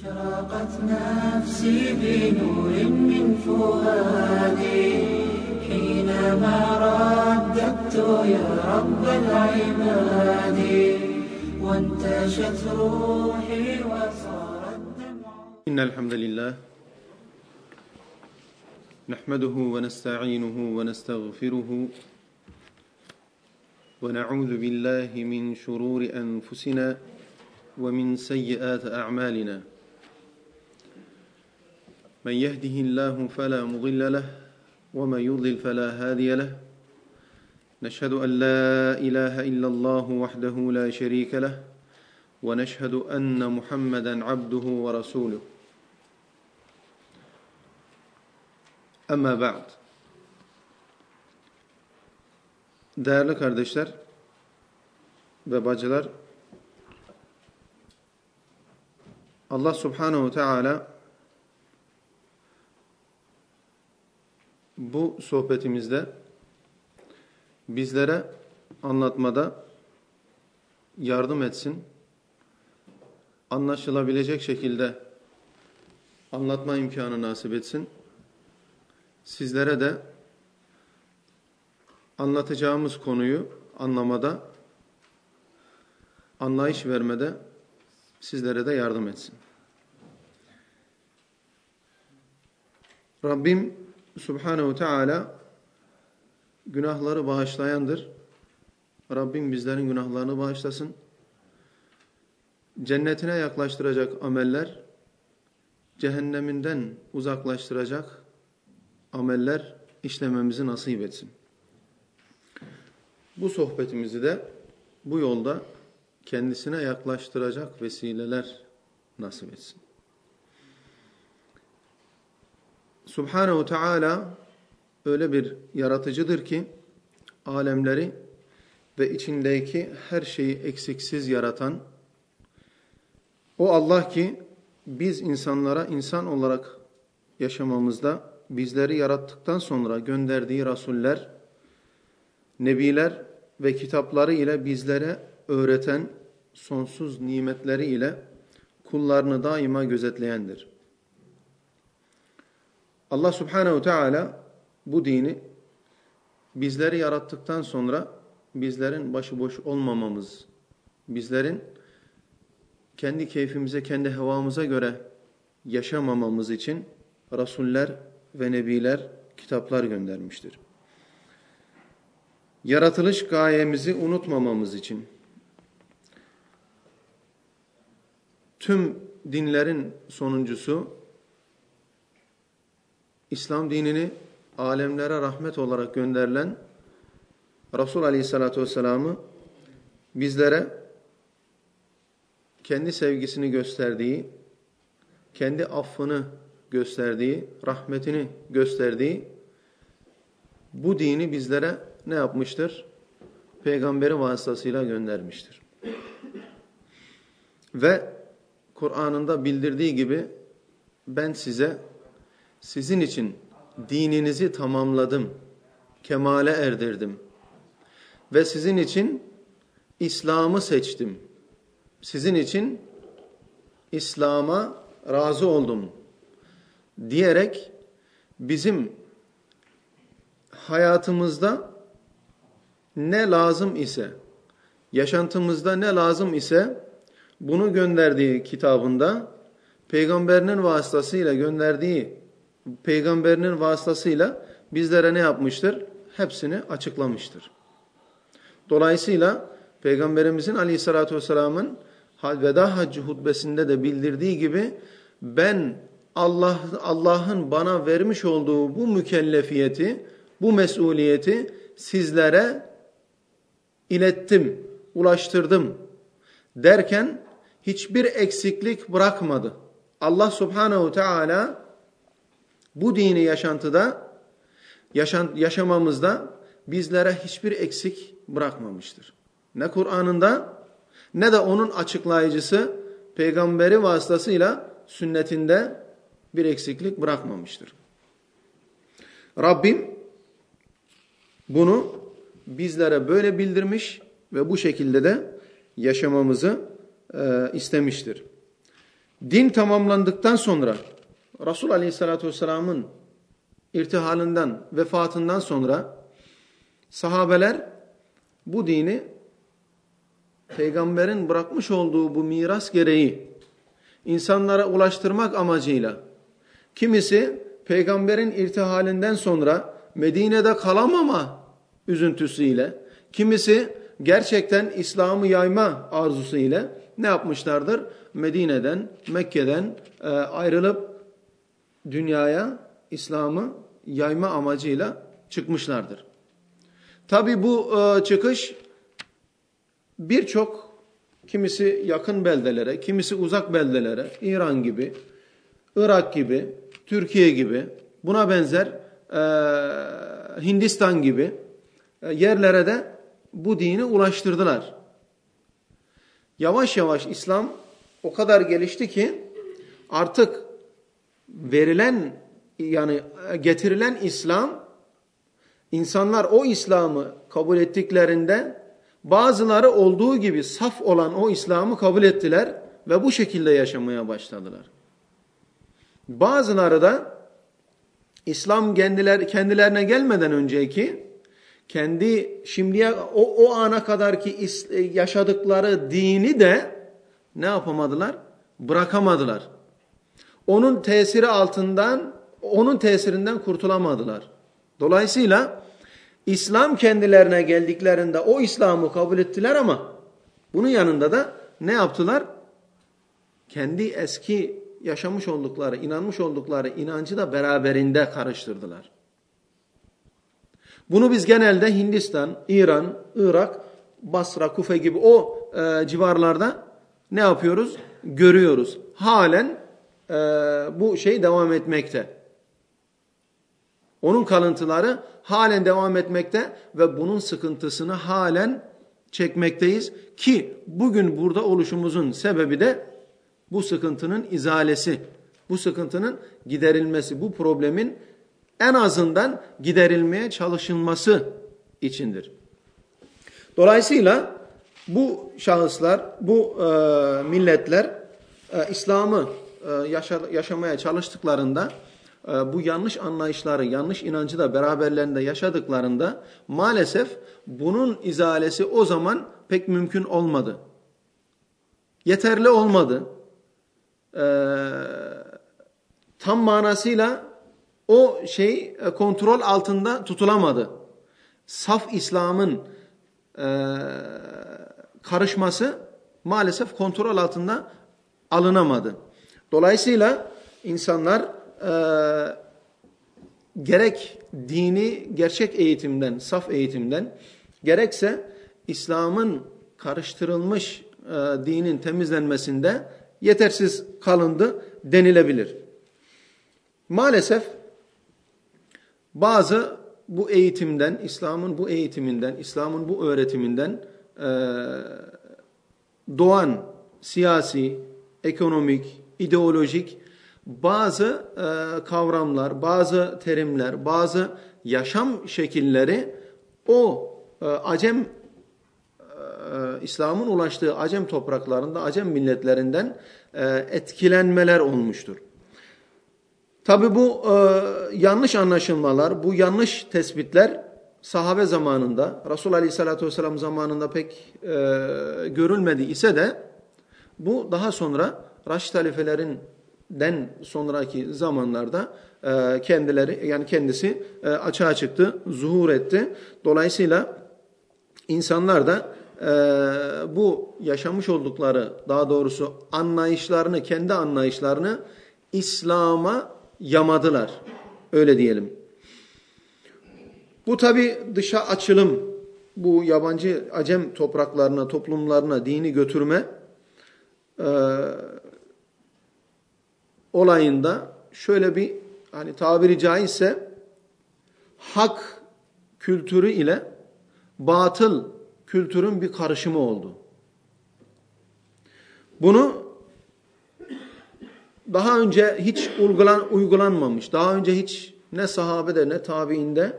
أشرقت نفسي بنور من فؤادي. حينما رددت يا رب العباد وانتشت روحي وصار الدمع إن الحمد لله نحمده ونستعينه ونستغفره ونعوذ بالله من شرور أنفسنا ومن سيئات أعمالنا. من يهده الله فلا مضل له ومن يضلل فلا هادي له نشهد أن لا إله إلا الله وحده لا شريك له ونشهد أن محمدا عبده ورسوله Ama ba'd. Değerli kardeşler ve bacılar, Allah Subhanahu Teala bu sohbetimizde bizlere anlatmada yardım etsin. Anlaşılabilecek şekilde anlatma imkanı nasip etsin sizlere de anlatacağımız konuyu anlamada, anlayış vermede sizlere de yardım etsin. Rabbim Subhanehu Teala günahları bağışlayandır. Rabbim bizlerin günahlarını bağışlasın. Cennetine yaklaştıracak ameller, cehenneminden uzaklaştıracak ameller işlememizi nasip etsin. Bu sohbetimizi de bu yolda kendisine yaklaştıracak vesileler nasip etsin. Subhanehu Teala öyle bir yaratıcıdır ki alemleri ve içindeki her şeyi eksiksiz yaratan o Allah ki biz insanlara insan olarak yaşamamızda bizleri yarattıktan sonra gönderdiği rasuller, nebiler ve kitapları ile bizlere öğreten sonsuz nimetleri ile kullarını daima gözetleyendir. Allah subhanehu teala bu dini bizleri yarattıktan sonra bizlerin başıboş olmamamız, bizlerin kendi keyfimize, kendi hevamıza göre yaşamamamız için rasuller ve nebiler kitaplar göndermiştir. Yaratılış gayemizi unutmamamız için tüm dinlerin sonuncusu İslam dinini alemlere rahmet olarak gönderilen Resul Aleyhisselatü Vesselam'ı bizlere kendi sevgisini gösterdiği, kendi affını gösterdiği, rahmetini gösterdiği bu dini bizlere ne yapmıştır? Peygamberi vasıtasıyla göndermiştir. Ve Kur'an'ında bildirdiği gibi ben size sizin için dininizi tamamladım, kemale erdirdim ve sizin için İslam'ı seçtim. Sizin için İslam'a razı oldum diyerek bizim hayatımızda ne lazım ise, yaşantımızda ne lazım ise bunu gönderdiği kitabında peygamberinin vasıtasıyla gönderdiği peygamberinin vasıtasıyla bizlere ne yapmıştır? Hepsini açıklamıştır. Dolayısıyla peygamberimizin aleyhissalatü vesselamın veda haccı hutbesinde de bildirdiği gibi ben Allah Allah'ın bana vermiş olduğu bu mükellefiyeti, bu mesuliyeti sizlere ilettim, ulaştırdım derken hiçbir eksiklik bırakmadı. Allah Subhanahu Teala bu dini yaşantıda yaşan, yaşamamızda bizlere hiçbir eksik bırakmamıştır. Ne Kur'an'ında ne de onun açıklayıcısı peygamberi vasıtasıyla sünnetinde bir eksiklik bırakmamıştır. Rabbim bunu bizlere böyle bildirmiş ve bu şekilde de yaşamamızı e, istemiştir. din tamamlandıktan sonra Resul Aleyhisselatü Vesselam'ın irtihalından, vefatından sonra sahabeler bu dini peygamberin bırakmış olduğu bu miras gereği insanlara ulaştırmak amacıyla kimisi peygamberin irtihalinden sonra Medine'de kalamama üzüntüsüyle kimisi gerçekten İslam'ı yayma arzusu ile ne yapmışlardır? Medine'den, Mekke'den e, ayrılıp dünyaya İslam'ı yayma amacıyla çıkmışlardır. Tabi bu e, çıkış birçok kimisi yakın beldelere, kimisi uzak beldelere, İran gibi, Irak gibi, Türkiye gibi, buna benzer e, Hindistan gibi e, yerlere de bu dini ulaştırdılar. Yavaş yavaş İslam o kadar gelişti ki artık verilen yani getirilen İslam insanlar o İslam'ı kabul ettiklerinde bazıları olduğu gibi saf olan o İslam'ı kabul ettiler ve bu şekilde yaşamaya başladılar. Bazıları da İslam kendiler, kendilerine gelmeden önceki kendi şimdiye o, o ana kadar ki yaşadıkları dini de ne yapamadılar? Bırakamadılar. Onun tesiri altından, onun tesirinden kurtulamadılar. Dolayısıyla İslam kendilerine geldiklerinde o İslam'ı kabul ettiler ama bunun yanında da ne yaptılar? Kendi eski yaşamış oldukları, inanmış oldukları inancı da beraberinde karıştırdılar. Bunu biz genelde Hindistan, İran, Irak, Basra, Kufe gibi o e, civarlarda ne yapıyoruz? Görüyoruz. Halen e, bu şey devam etmekte. Onun kalıntıları halen devam etmekte ve bunun sıkıntısını halen çekmekteyiz. Ki bugün burada oluşumuzun sebebi de bu sıkıntının izalesi, bu sıkıntının giderilmesi, bu problemin en azından giderilmeye çalışılması içindir. Dolayısıyla bu şahıslar, bu e, milletler e, İslam'ı yaşa, yaşamaya çalıştıklarında e, bu yanlış anlayışları, yanlış inancı da beraberlerinde yaşadıklarında maalesef bunun izalesi o zaman pek mümkün olmadı. Yeterli olmadı. E, tam manasıyla o şey e, kontrol altında tutulamadı. Saf İslam'ın e, karışması maalesef kontrol altında alınamadı. Dolayısıyla insanlar e, gerek dini gerçek eğitimden, saf eğitimden, gerekse İslam'ın karıştırılmış e, dinin temizlenmesinde yetersiz kalındı denilebilir. Maalesef bazı bu eğitimden, İslam'ın bu eğitiminden, İslam'ın bu öğretiminden e, doğan siyasi, ekonomik, ideolojik bazı e, kavramlar, bazı terimler, bazı yaşam şekilleri o e, Acem e, İslam'ın ulaştığı Acem topraklarında, Acem milletlerinden e, etkilenmeler olmuştur. Tabi bu e, yanlış anlaşılmalar, bu yanlış tespitler sahabe zamanında, Resul Aleyhisselatü Vesselam zamanında pek görülmedi ise de bu daha sonra Raşid halifelerin sonraki zamanlarda e, kendileri yani kendisi e, açığa çıktı, zuhur etti. Dolayısıyla insanlar da e, bu yaşamış oldukları daha doğrusu anlayışlarını, kendi anlayışlarını İslam'a yamadılar. Öyle diyelim. Bu tabi dışa açılım, bu yabancı acem topraklarına, toplumlarına dini götürme olayında şöyle bir hani tabiri caizse hak kültürü ile batıl kültürün bir karışımı oldu. Bunu daha önce hiç uygulan, uygulanmamış, daha önce hiç ne sahabede ne tabiinde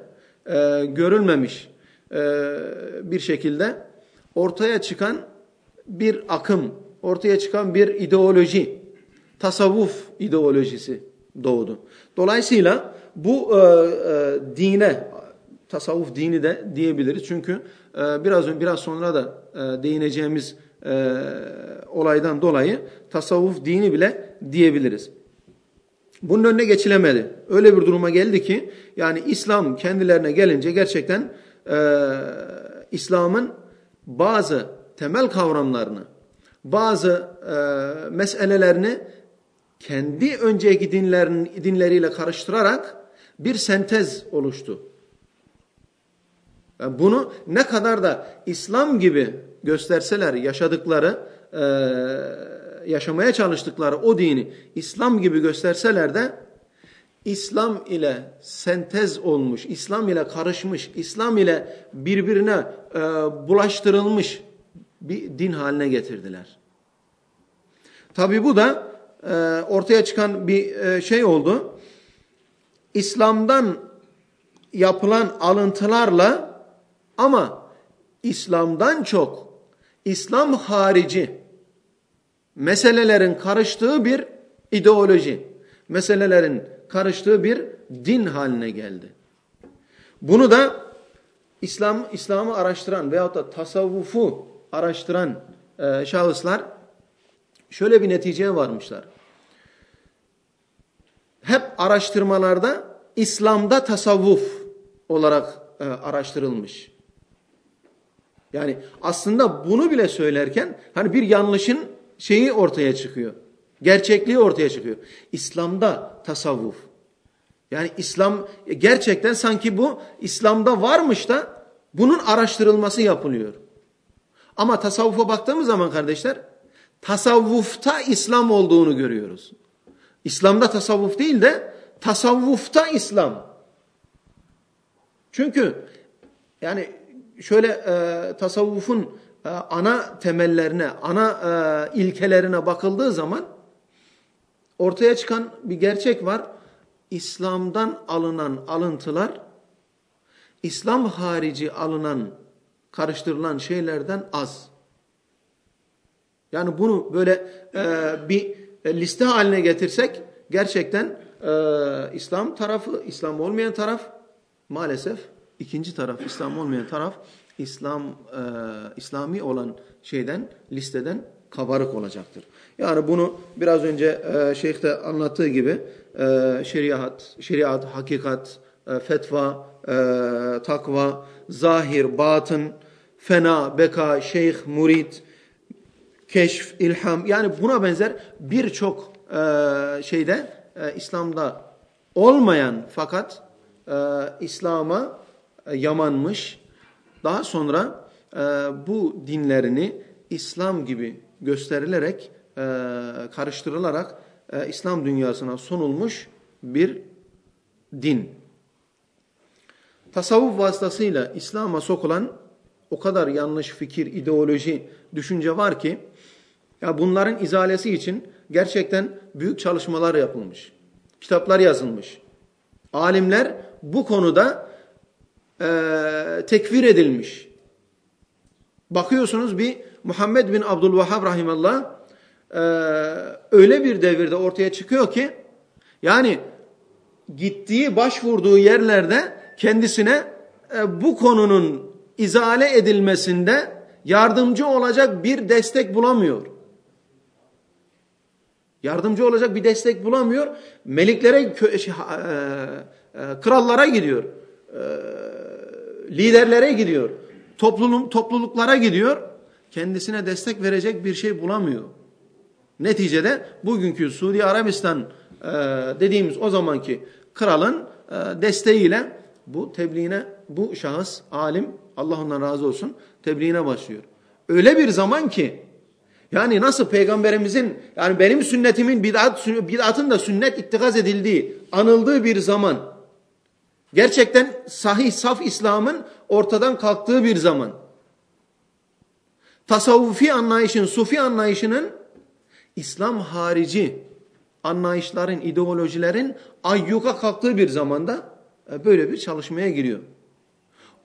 e, görülmemiş e, bir şekilde ortaya çıkan bir akım, ortaya çıkan bir ideoloji tasavvuf ideolojisi doğdu. Dolayısıyla bu e, e, dine, tasavvuf dini de diyebiliriz. Çünkü e, biraz önce biraz sonra da e, değineceğimiz e, olaydan dolayı tasavvuf dini bile diyebiliriz. Bunun önüne geçilemedi. Öyle bir duruma geldi ki yani İslam kendilerine gelince gerçekten e, İslam'ın bazı temel kavramlarını, bazı e, meselelerini kendi önceki dinlerin dinleriyle karıştırarak bir sentez oluştu. Yani bunu ne kadar da İslam gibi gösterseler yaşadıkları, e, yaşamaya çalıştıkları o dini İslam gibi gösterseler de İslam ile sentez olmuş, İslam ile karışmış, İslam ile birbirine e, bulaştırılmış bir din haline getirdiler. Tabi bu da e, ortaya çıkan bir e, şey oldu. İslam'dan yapılan alıntılarla ama İslam'dan çok İslam harici meselelerin karıştığı bir ideoloji, meselelerin karıştığı bir din haline geldi. Bunu da İslam İslam'ı araştıran veyahut da tasavvufu araştıran e, şahıslar şöyle bir neticeye varmışlar. Hep araştırmalarda İslam'da tasavvuf olarak e, araştırılmış. Yani aslında bunu bile söylerken hani bir yanlışın şeyi ortaya çıkıyor. Gerçekliği ortaya çıkıyor. İslam'da tasavvuf. Yani İslam gerçekten sanki bu İslam'da varmış da bunun araştırılması yapılıyor. Ama tasavvufa baktığımız zaman kardeşler tasavvufta İslam olduğunu görüyoruz. İslam'da tasavvuf değil de tasavvufta İslam. Çünkü yani şöyle e, tasavvufun e, ana temellerine, ana e, ilkelerine bakıldığı zaman ortaya çıkan bir gerçek var. İslam'dan alınan alıntılar İslam harici alınan karıştırılan şeylerden az. Yani bunu böyle e, bir liste haline getirsek gerçekten e, İslam tarafı, İslam olmayan taraf maalesef ikinci taraf, İslam olmayan taraf İslam e, İslami olan şeyden listeden kabarık olacaktır. Yani bunu biraz önce e, şeyh de anlattığı gibi e, şeriat, şeriat, hakikat, e, fetva, e, takva, zahir, batın, fena, beka, şeyh, murid, keşf, ilham yani buna benzer birçok e, şeyde e, İslam'da olmayan fakat e, İslam'a e, yamanmış daha sonra e, bu dinlerini İslam gibi gösterilerek, e, karıştırılarak e, İslam dünyasına sunulmuş bir din. Tasavvuf vasıtasıyla İslam'a sokulan o kadar yanlış fikir, ideoloji, düşünce var ki ya bunların izalesi için gerçekten büyük çalışmalar yapılmış. Kitaplar yazılmış. Alimler bu konuda e, tekfir edilmiş. Bakıyorsunuz bir Muhammed bin Abdülvahhab rahimallah e, öyle bir devirde ortaya çıkıyor ki yani gittiği başvurduğu yerlerde kendisine e, bu konunun izale edilmesinde yardımcı olacak bir destek bulamıyor. Yardımcı olacak bir destek bulamıyor. Meliklere, şey, e, e, krallara gidiyor. Liderlere gidiyor. Toplulum, topluluklara gidiyor. Kendisine destek verecek bir şey bulamıyor. Neticede bugünkü Suudi Arabistan dediğimiz o zamanki kralın desteğiyle bu tebliğine bu şahıs alim Allah ondan razı olsun tebliğine başlıyor. Öyle bir zaman ki yani nasıl peygamberimizin yani benim sünnetimin bid'at bid'atın da sünnet ittikaz edildiği, anıldığı bir zaman gerçekten sahih saf İslam'ın ortadan kalktığı bir zaman. Tasavvufi anlayışın, sufi anlayışının İslam harici anlayışların, ideolojilerin ayyuka kalktığı bir zamanda e, böyle bir çalışmaya giriyor.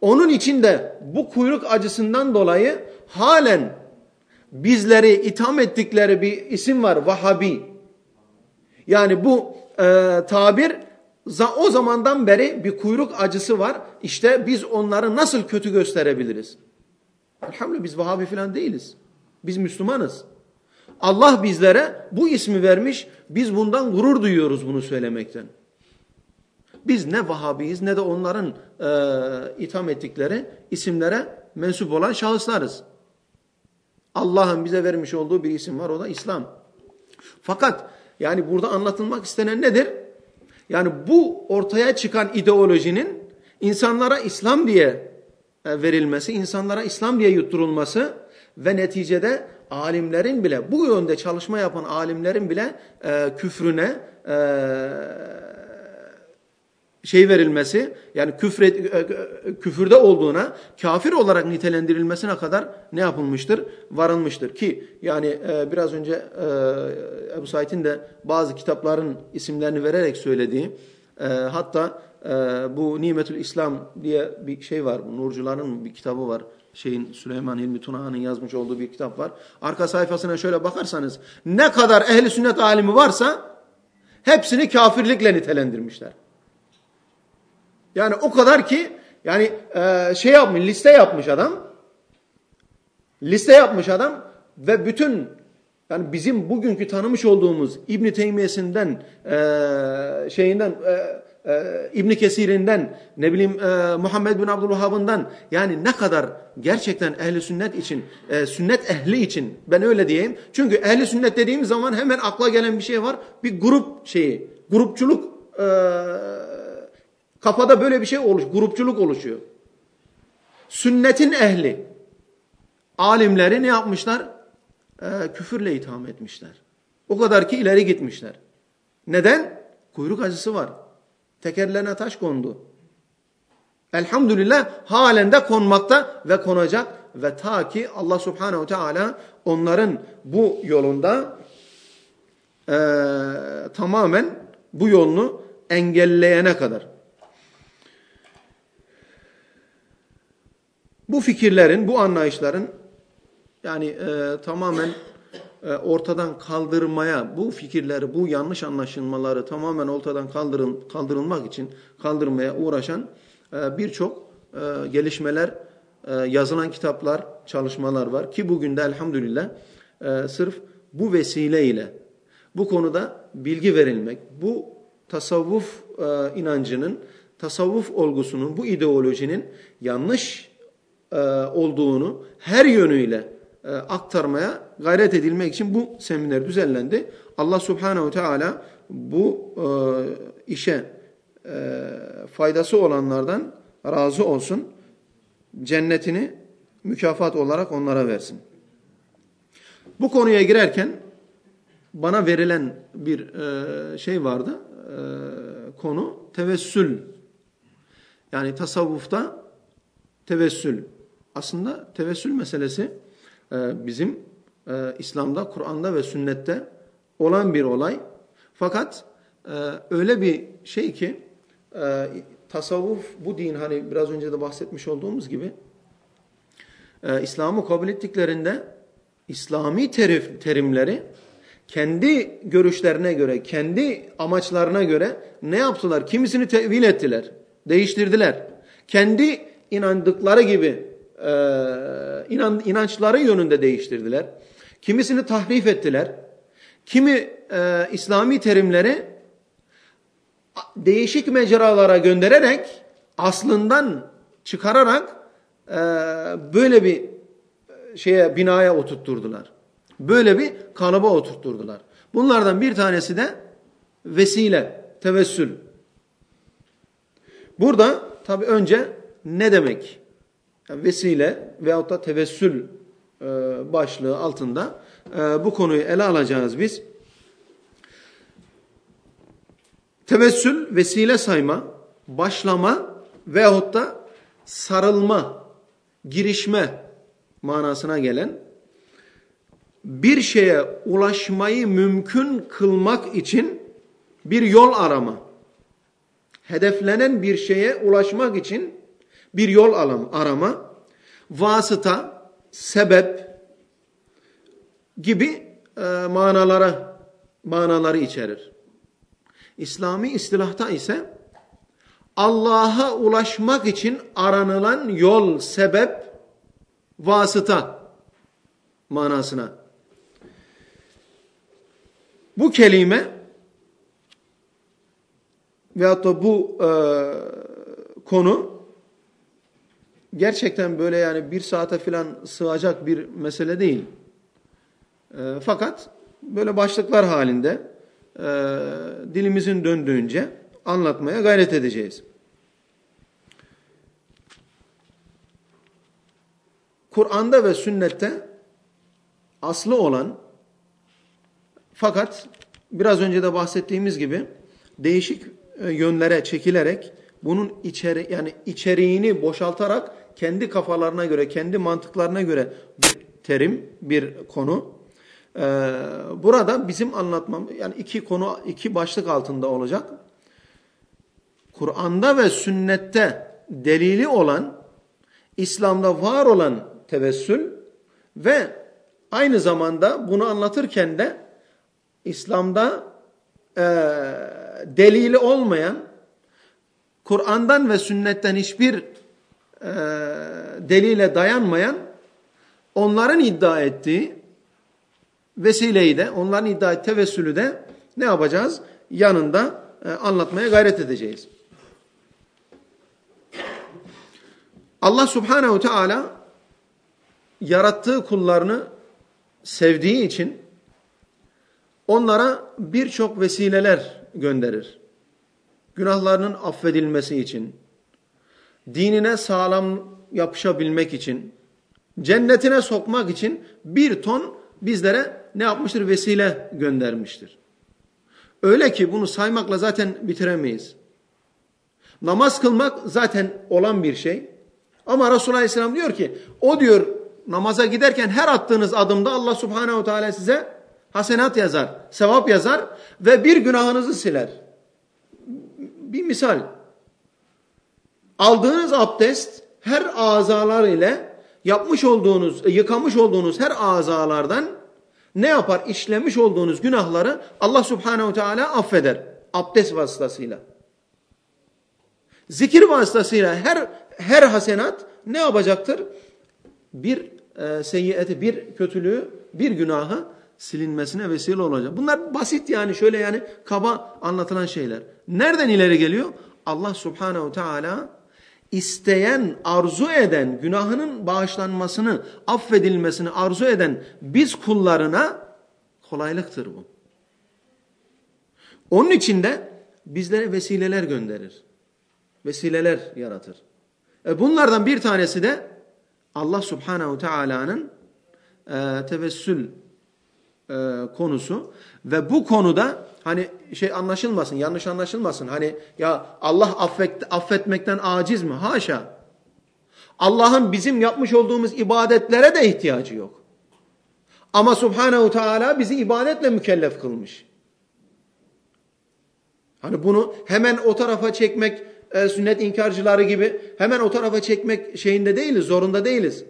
Onun için de bu kuyruk acısından dolayı halen bizleri itham ettikleri bir isim var Vahabi. Yani bu e, tabir o zamandan beri bir kuyruk acısı var. İşte biz onları nasıl kötü gösterebiliriz? Elhamdülillah biz Vahabi falan değiliz. Biz Müslümanız. Allah bizlere bu ismi vermiş. Biz bundan gurur duyuyoruz bunu söylemekten. Biz ne Vahabiyiz ne de onların e, itham ettikleri isimlere mensup olan şahıslarız. Allah'ın bize vermiş olduğu bir isim var o da İslam. Fakat yani burada anlatılmak istenen nedir? Yani bu ortaya çıkan ideolojinin insanlara İslam diye e, verilmesi, insanlara İslam diye yutturulması ve neticede alimlerin bile bu yönde çalışma yapan alimlerin bile e, küfrüne e, şey verilmesi yani küfre, e, küfürde olduğuna kafir olarak nitelendirilmesine kadar ne yapılmıştır? Varılmıştır ki yani e, biraz önce e, Ebu Said'in de bazı kitapların isimlerini vererek söylediği e, hatta e, bu Nimetül İslam diye bir şey var. Nurcuların bir kitabı var. Şeyin Süleyman Hilmi Tuna'nın yazmış olduğu bir kitap var. Arka sayfasına şöyle bakarsanız ne kadar ehli sünnet alimi varsa hepsini kafirlikle nitelendirmişler. Yani o kadar ki yani e, şey yapmış, liste yapmış adam. Liste yapmış adam ve bütün yani bizim bugünkü tanımış olduğumuz İbn Teymiyesinden e, şeyinden e, e, İbn Kesir'inden ne bileyim e, Muhammed bin Abdülvahhab'ından yani ne kadar gerçekten ehli sünnet için e, sünnet ehli için ben öyle diyeyim. Çünkü ehli sünnet dediğim zaman hemen akla gelen bir şey var. Bir grup şeyi, grupçuluk e, Kafada böyle bir şey oluş, grupçuluk oluşuyor. Sünnetin ehli, alimleri ne yapmışlar? Ee, küfürle itham etmişler. O kadar ki ileri gitmişler. Neden? Kuyruk acısı var. Tekerlerine taş kondu. Elhamdülillah halen de konmakta ve konacak ve ta ki Allah subhanehu teala onların bu yolunda e, tamamen bu yolunu engelleyene kadar. Bu fikirlerin, bu anlayışların yani e, tamamen e, ortadan kaldırmaya, bu fikirleri, bu yanlış anlaşılmaları tamamen ortadan kaldırın, kaldırılmak için kaldırmaya uğraşan e, birçok e, gelişmeler, e, yazılan kitaplar, çalışmalar var. Ki bugün de elhamdülillah e, sırf bu vesileyle bu konuda bilgi verilmek, bu tasavvuf e, inancının, tasavvuf olgusunun, bu ideolojinin yanlış e, olduğunu her yönüyle e, aktarmaya gayret edilmek için bu seminer düzenlendi. Allah Subhanahu Teala bu e, işe faydası olanlardan razı olsun. Cennetini mükafat olarak onlara versin. Bu konuya girerken bana verilen bir şey vardı. Konu tevessül. Yani tasavvufta tevessül aslında tevessül meselesi e, bizim e, İslam'da, Kur'an'da ve sünnette olan bir olay. Fakat e, öyle bir şey ki tasavvuf bu din hani biraz önce de bahsetmiş olduğumuz gibi İslam'ı kabul ettiklerinde İslami terif, terimleri kendi görüşlerine göre, kendi amaçlarına göre ne yaptılar? Kimisini tevil ettiler, değiştirdiler. Kendi inandıkları gibi e, inan, inançları yönünde değiştirdiler. Kimisini tahrif ettiler. Kimi e, İslami terimleri değişik mecralara göndererek aslından çıkararak e, böyle bir şeye binaya oturtturdular. Böyle bir kalıba oturtturdular. Bunlardan bir tanesi de vesile, tevessül. Burada tabi önce ne demek? Vesile veyahut da tevessül e, başlığı altında e, bu konuyu ele alacağız biz. Tevessül, vesile sayma, başlama veyahut da sarılma, girişme manasına gelen bir şeye ulaşmayı mümkün kılmak için bir yol arama. Hedeflenen bir şeye ulaşmak için bir yol arama, vasıta, sebep gibi e, manalara manaları içerir. İslami istilahta ise Allah'a ulaşmak için aranılan yol, sebep, vasıta manasına. Bu kelime veyahut da bu e, konu gerçekten böyle yani bir saate filan sığacak bir mesele değil. E, fakat böyle başlıklar halinde e, dilimizin döndüğünce anlatmaya gayret edeceğiz. Kur'an'da ve sünnette aslı olan fakat biraz önce de bahsettiğimiz gibi değişik e, yönlere çekilerek bunun içeri yani içeriğini boşaltarak kendi kafalarına göre, kendi mantıklarına göre bir terim, bir konu. Ee, burada bizim anlatmam yani iki konu, iki başlık altında olacak. Kur'an'da ve sünnette delili olan, İslam'da var olan tevessül ve aynı zamanda bunu anlatırken de İslam'da e, delili olmayan, Kur'an'dan ve sünnetten hiçbir e, delile dayanmayan, onların iddia ettiği vesileyi de, onların iddia ettiği tevessülü de ne yapacağız? Yanında e, anlatmaya gayret edeceğiz. Allah subhanehu teala yarattığı kullarını sevdiği için onlara birçok vesileler gönderir. Günahlarının affedilmesi için, dinine sağlam yapışabilmek için, cennetine sokmak için bir ton bizlere ne yapmıştır? Vesile göndermiştir. Öyle ki bunu saymakla zaten bitiremeyiz. Namaz kılmak zaten olan bir şey. Ama Resulullah Aleyhisselam diyor ki o diyor namaza giderken her attığınız adımda Allah Subhanahu Teala size hasenat yazar, sevap yazar ve bir günahınızı siler. Bir misal. Aldığınız abdest her azalar ile yapmış olduğunuz, yıkamış olduğunuz her azalardan ne yapar? İşlemiş olduğunuz günahları Allah Subhanahu Teala affeder. Abdest vasıtasıyla. Zikir vasıtasıyla her her hasenat ne yapacaktır? Bir e, seyyiyeti, bir kötülüğü, bir günahı silinmesine vesile olacak. Bunlar basit yani şöyle yani kaba anlatılan şeyler. Nereden ileri geliyor? Allah subhanehu teala isteyen, arzu eden, günahının bağışlanmasını, affedilmesini arzu eden biz kullarına kolaylıktır bu. Onun için de bizlere vesileler gönderir. Vesileler yaratır. E bunlardan bir tanesi de Allah Subhanahu Teala'nın e, tevessül e, konusu ve bu konuda hani şey anlaşılmasın, yanlış anlaşılmasın. Hani ya Allah affet, affetmekten aciz mi? Haşa. Allah'ın bizim yapmış olduğumuz ibadetlere de ihtiyacı yok. Ama Subhanahu Teala bizi ibadetle mükellef kılmış. Hani bunu hemen o tarafa çekmek e, sünnet inkarcıları gibi hemen o tarafa çekmek şeyinde değiliz, zorunda değiliz.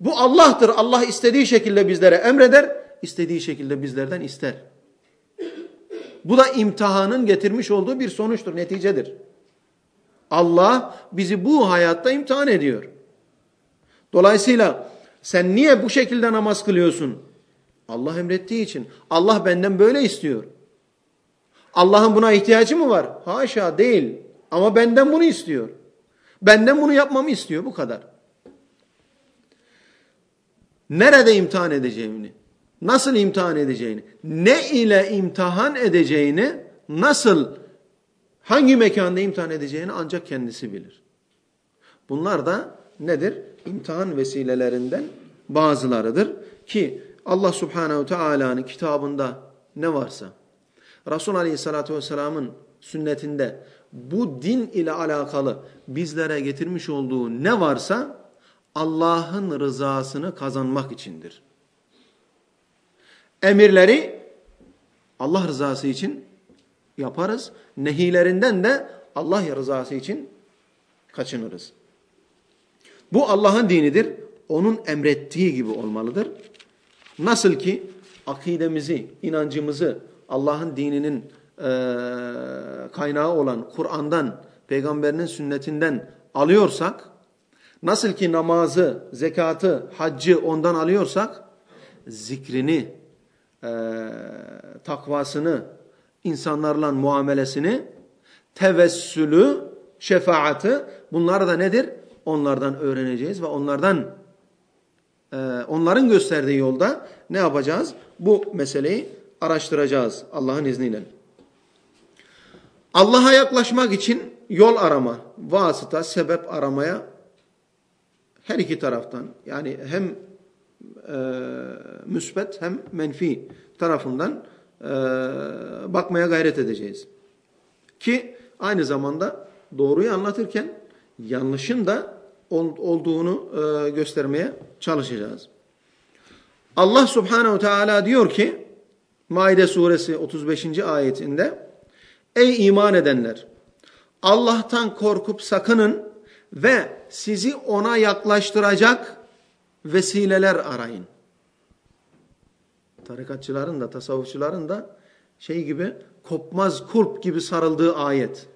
Bu Allah'tır. Allah istediği şekilde bizlere emreder, istediği şekilde bizlerden ister. Bu da imtihanın getirmiş olduğu bir sonuçtur, neticedir. Allah bizi bu hayatta imtihan ediyor. Dolayısıyla sen niye bu şekilde namaz kılıyorsun? Allah emrettiği için. Allah benden böyle istiyor. Allah'ın buna ihtiyacı mı var? Haşa değil. Ama benden bunu istiyor. Benden bunu yapmamı istiyor bu kadar. Nerede imtihan edeceğini, nasıl imtihan edeceğini, ne ile imtihan edeceğini, nasıl, hangi mekanda imtihan edeceğini ancak kendisi bilir. Bunlar da nedir? İmtihan vesilelerinden bazılarıdır ki Allah Subhanahu Teala'nın kitabında ne varsa, Resul Aleyhisselatü Vesselam'ın sünnetinde bu din ile alakalı bizlere getirmiş olduğu ne varsa Allah'ın rızasını kazanmak içindir. Emirleri Allah rızası için yaparız. Nehilerinden de Allah rızası için kaçınırız. Bu Allah'ın dinidir. Onun emrettiği gibi olmalıdır. Nasıl ki akidemizi, inancımızı Allah'ın dininin e, kaynağı olan Kur'an'dan, peygamberinin sünnetinden alıyorsak, nasıl ki namazı, zekatı, haccı ondan alıyorsak, zikrini, e, takvasını, insanlarla muamelesini, tevessülü, şefaati bunlar da nedir? Onlardan öğreneceğiz ve onlardan e, onların gösterdiği yolda ne yapacağız? Bu meseleyi araştıracağız Allah'ın izniyle. Allah'a yaklaşmak için yol arama, vasıta, sebep aramaya her iki taraftan yani hem e, müsbet hem menfi tarafından e, bakmaya gayret edeceğiz. Ki aynı zamanda doğruyu anlatırken yanlışın da ol, olduğunu e, göstermeye çalışacağız. Allah subhanehu teala diyor ki Maide suresi 35. ayetinde Ey iman edenler! Allah'tan korkup sakının ve sizi ona yaklaştıracak vesileler arayın. Tarikatçıların da tasavvufçuların da şey gibi kopmaz kurp gibi sarıldığı ayet.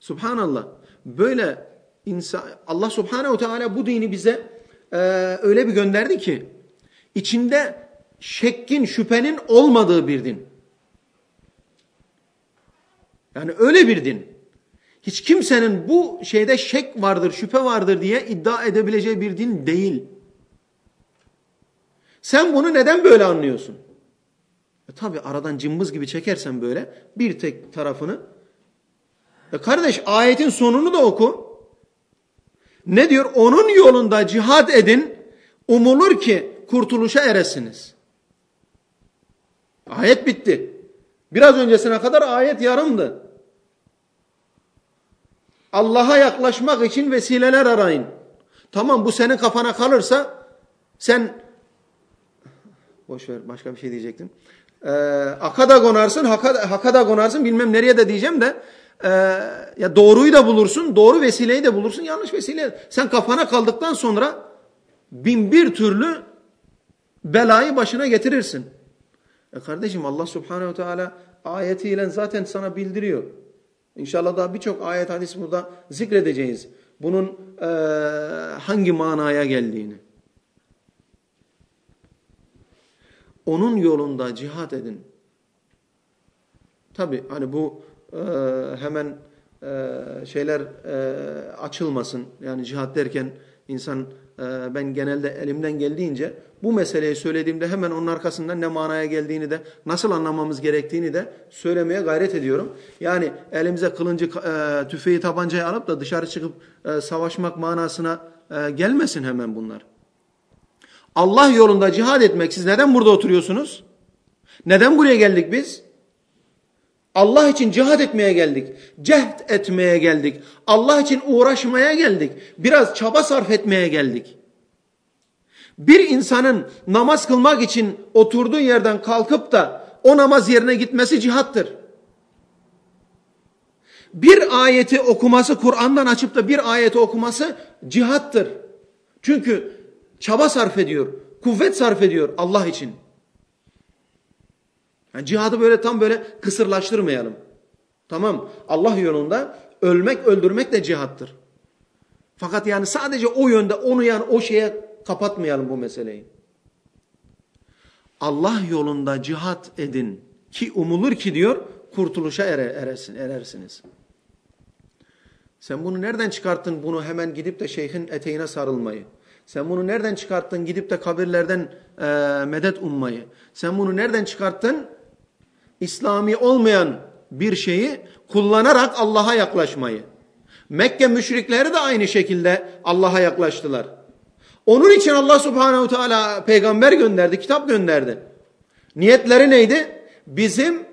Subhanallah. Böyle insan, Allah subhanehu teala bu dini bize e, öyle bir gönderdi ki içinde şekkin, şüphenin olmadığı bir din. Yani öyle bir din. Hiç kimsenin bu şeyde şek vardır, şüphe vardır diye iddia edebileceği bir din değil. Sen bunu neden böyle anlıyorsun? E tabi aradan cımbız gibi çekersen böyle bir tek tarafını. E kardeş ayetin sonunu da oku. Ne diyor? Onun yolunda cihad edin. Umulur ki kurtuluşa eresiniz. Ayet bitti. Biraz öncesine kadar ayet yarımdı. Allah'a yaklaşmak için vesileler arayın. Tamam bu senin kafana kalırsa sen boş ver başka bir şey diyecektim. Ee, aka da konarsın, haka, haka konarsın bilmem nereye de diyeceğim de e, ya doğruyu da bulursun, doğru vesileyi de bulursun, yanlış vesileyi. Sen kafana kaldıktan sonra bin bir türlü belayı başına getirirsin. E kardeşim Allah Subhanahu Teala ayetiyle zaten sana bildiriyor. İnşallah daha birçok ayet hadis burada zikredeceğiz. Bunun e, hangi manaya geldiğini. Onun yolunda cihat edin. Tabi hani bu e, hemen e, şeyler e, açılmasın. Yani cihat derken insan ben genelde elimden geldiğince bu meseleyi söylediğimde hemen onun arkasından ne manaya geldiğini de nasıl anlamamız gerektiğini de söylemeye gayret ediyorum. Yani elimize kılıncı, e, tüfeği, tabancayı alıp da dışarı çıkıp e, savaşmak manasına e, gelmesin hemen bunlar. Allah yolunda cihad etmek siz neden burada oturuyorsunuz? Neden buraya geldik biz? Allah için cihad etmeye geldik. Cehd etmeye geldik. Allah için uğraşmaya geldik. Biraz çaba sarf etmeye geldik. Bir insanın namaz kılmak için oturduğu yerden kalkıp da o namaz yerine gitmesi cihattır. Bir ayeti okuması, Kur'an'dan açıp da bir ayeti okuması cihattır. Çünkü çaba sarf ediyor, kuvvet sarf ediyor Allah için. Yani cihadı böyle tam böyle kısırlaştırmayalım. Tamam Allah yolunda ölmek öldürmek de cihattır. Fakat yani sadece o yönde onu yani o şeye kapatmayalım bu meseleyi. Allah yolunda cihat edin ki umulur ki diyor kurtuluşa ere, eresin, erersiniz. Sen bunu nereden çıkarttın bunu hemen gidip de şeyhin eteğine sarılmayı? Sen bunu nereden çıkarttın gidip de kabirlerden e, medet ummayı? Sen bunu nereden çıkarttın? İslami olmayan bir şeyi kullanarak Allah'a yaklaşmayı. Mekke müşrikleri de aynı şekilde Allah'a yaklaştılar. Onun için Allah subhanehu teala peygamber gönderdi, kitap gönderdi. Niyetleri neydi? Bizim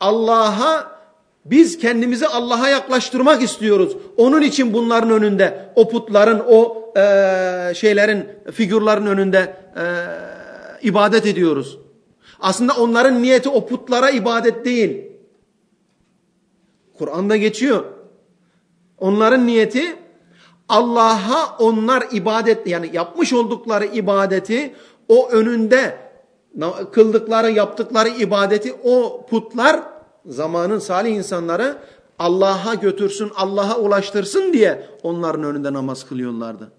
Allah'a, biz kendimizi Allah'a yaklaştırmak istiyoruz. Onun için bunların önünde, o putların, o e, şeylerin, figürlerin önünde e, ibadet ediyoruz. Aslında onların niyeti o putlara ibadet değil. Kur'an'da geçiyor. Onların niyeti Allah'a onlar ibadet yani yapmış oldukları ibadeti o önünde kıldıkları yaptıkları ibadeti o putlar zamanın salih insanları Allah'a götürsün, Allah'a ulaştırsın diye onların önünde namaz kılıyorlardı.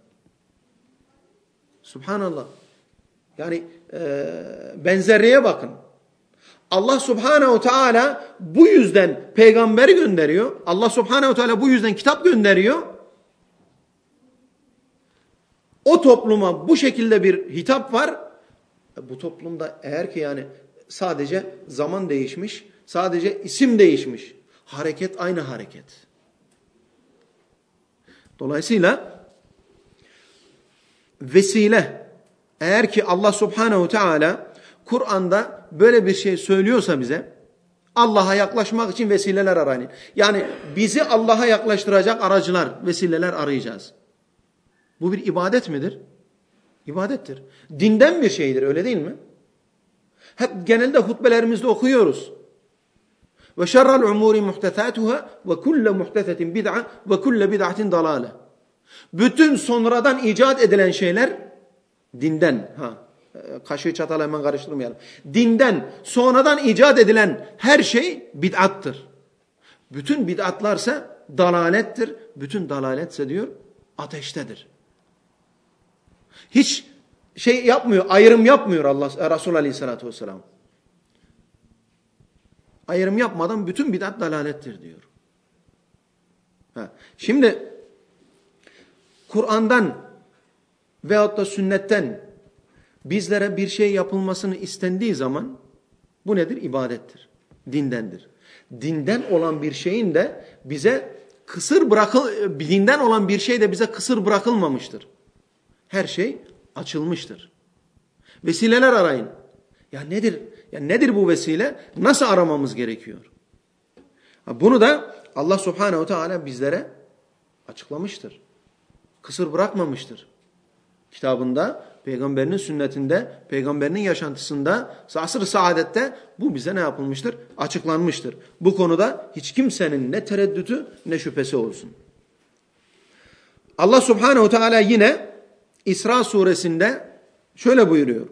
Subhanallah. Yani e, benzerliğe bakın. Allah subhanehu teala bu yüzden peygamberi gönderiyor. Allah subhanehu teala bu yüzden kitap gönderiyor. O topluma bu şekilde bir hitap var. E, bu toplumda eğer ki yani sadece zaman değişmiş, sadece isim değişmiş. Hareket aynı hareket. Dolayısıyla vesile eğer ki Allah subhanehu teala Kur'an'da böyle bir şey söylüyorsa bize Allah'a yaklaşmak için vesileler arayın. Yani bizi Allah'a yaklaştıracak aracılar, vesileler arayacağız. Bu bir ibadet midir? İbadettir. Dinden bir şeydir öyle değil mi? Hep genelde hutbelerimizde okuyoruz. Ve şerrel umuri muhtesatuhâ ve kulle muhtesetin bid'a ve kulle bid'atin dalâle. Bütün sonradan icat edilen şeyler dinden. Ha, kaşığı çatalı hemen karıştırmayalım. Dinden sonradan icat edilen her şey bid'attır. Bütün bid'atlarsa dalalettir. Bütün dalaletse diyor ateştedir. Hiç şey yapmıyor, ayrım yapmıyor Allah Resul Aleyhisselatü Vesselam. Ayrım yapmadan bütün bidat dalalettir diyor. Ha. Şimdi Kur'an'dan veyahut da sünnetten bizlere bir şey yapılmasını istendiği zaman bu nedir? İbadettir. Dindendir. Dinden olan bir şeyin de bize kısır bırakıl dinden olan bir şey de bize kısır bırakılmamıştır. Her şey açılmıştır. Vesileler arayın. Ya nedir? Ya nedir bu vesile? Nasıl aramamız gerekiyor? Bunu da Allah Subhanahu Teala bizlere açıklamıştır. Kısır bırakmamıştır. Kitabında, peygamberinin sünnetinde, peygamberinin yaşantısında, asr-ı saadette bu bize ne yapılmıştır? Açıklanmıştır. Bu konuda hiç kimsenin ne tereddütü ne şüphesi olsun. Allah Subhanahu Teala yine İsra suresinde şöyle buyuruyor.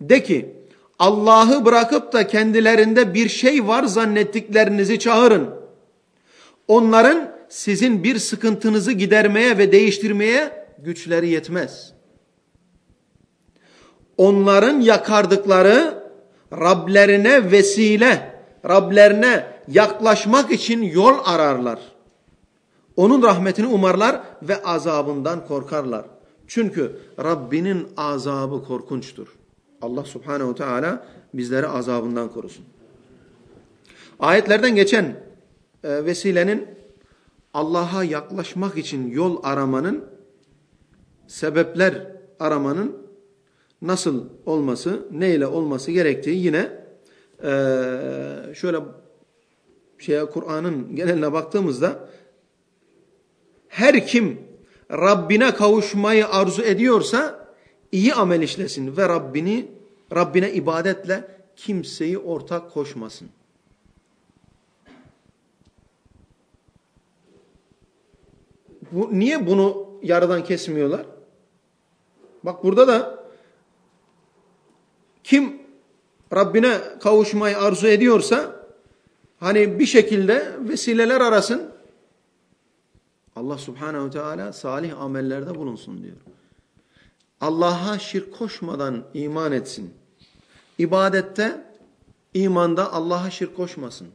De ki Allah'ı bırakıp da kendilerinde bir şey var zannettiklerinizi çağırın. Onların sizin bir sıkıntınızı gidermeye ve değiştirmeye güçleri yetmez. Onların yakardıkları Rablerine vesile, Rablerine yaklaşmak için yol ararlar. Onun rahmetini umarlar ve azabından korkarlar. Çünkü Rabbinin azabı korkunçtur. Allah subhanehu teala bizleri azabından korusun. Ayetlerden geçen e, vesilenin Allah'a yaklaşmak için yol aramanın, sebepler aramanın nasıl olması, neyle olması gerektiği yine e, şöyle şeye Kur'an'ın geneline baktığımızda her kim Rabbine kavuşmayı arzu ediyorsa iyi amel işlesin ve Rabbini Rabbine ibadetle kimseyi ortak koşmasın. Bu, niye bunu yarıdan kesmiyorlar? Bak burada da kim Rabbine kavuşmayı arzu ediyorsa hani bir şekilde vesileler arasın Allah subhanehu teala salih amellerde bulunsun diyor. Allah'a şirk koşmadan iman etsin. İbadette, imanda Allah'a şirk koşmasın.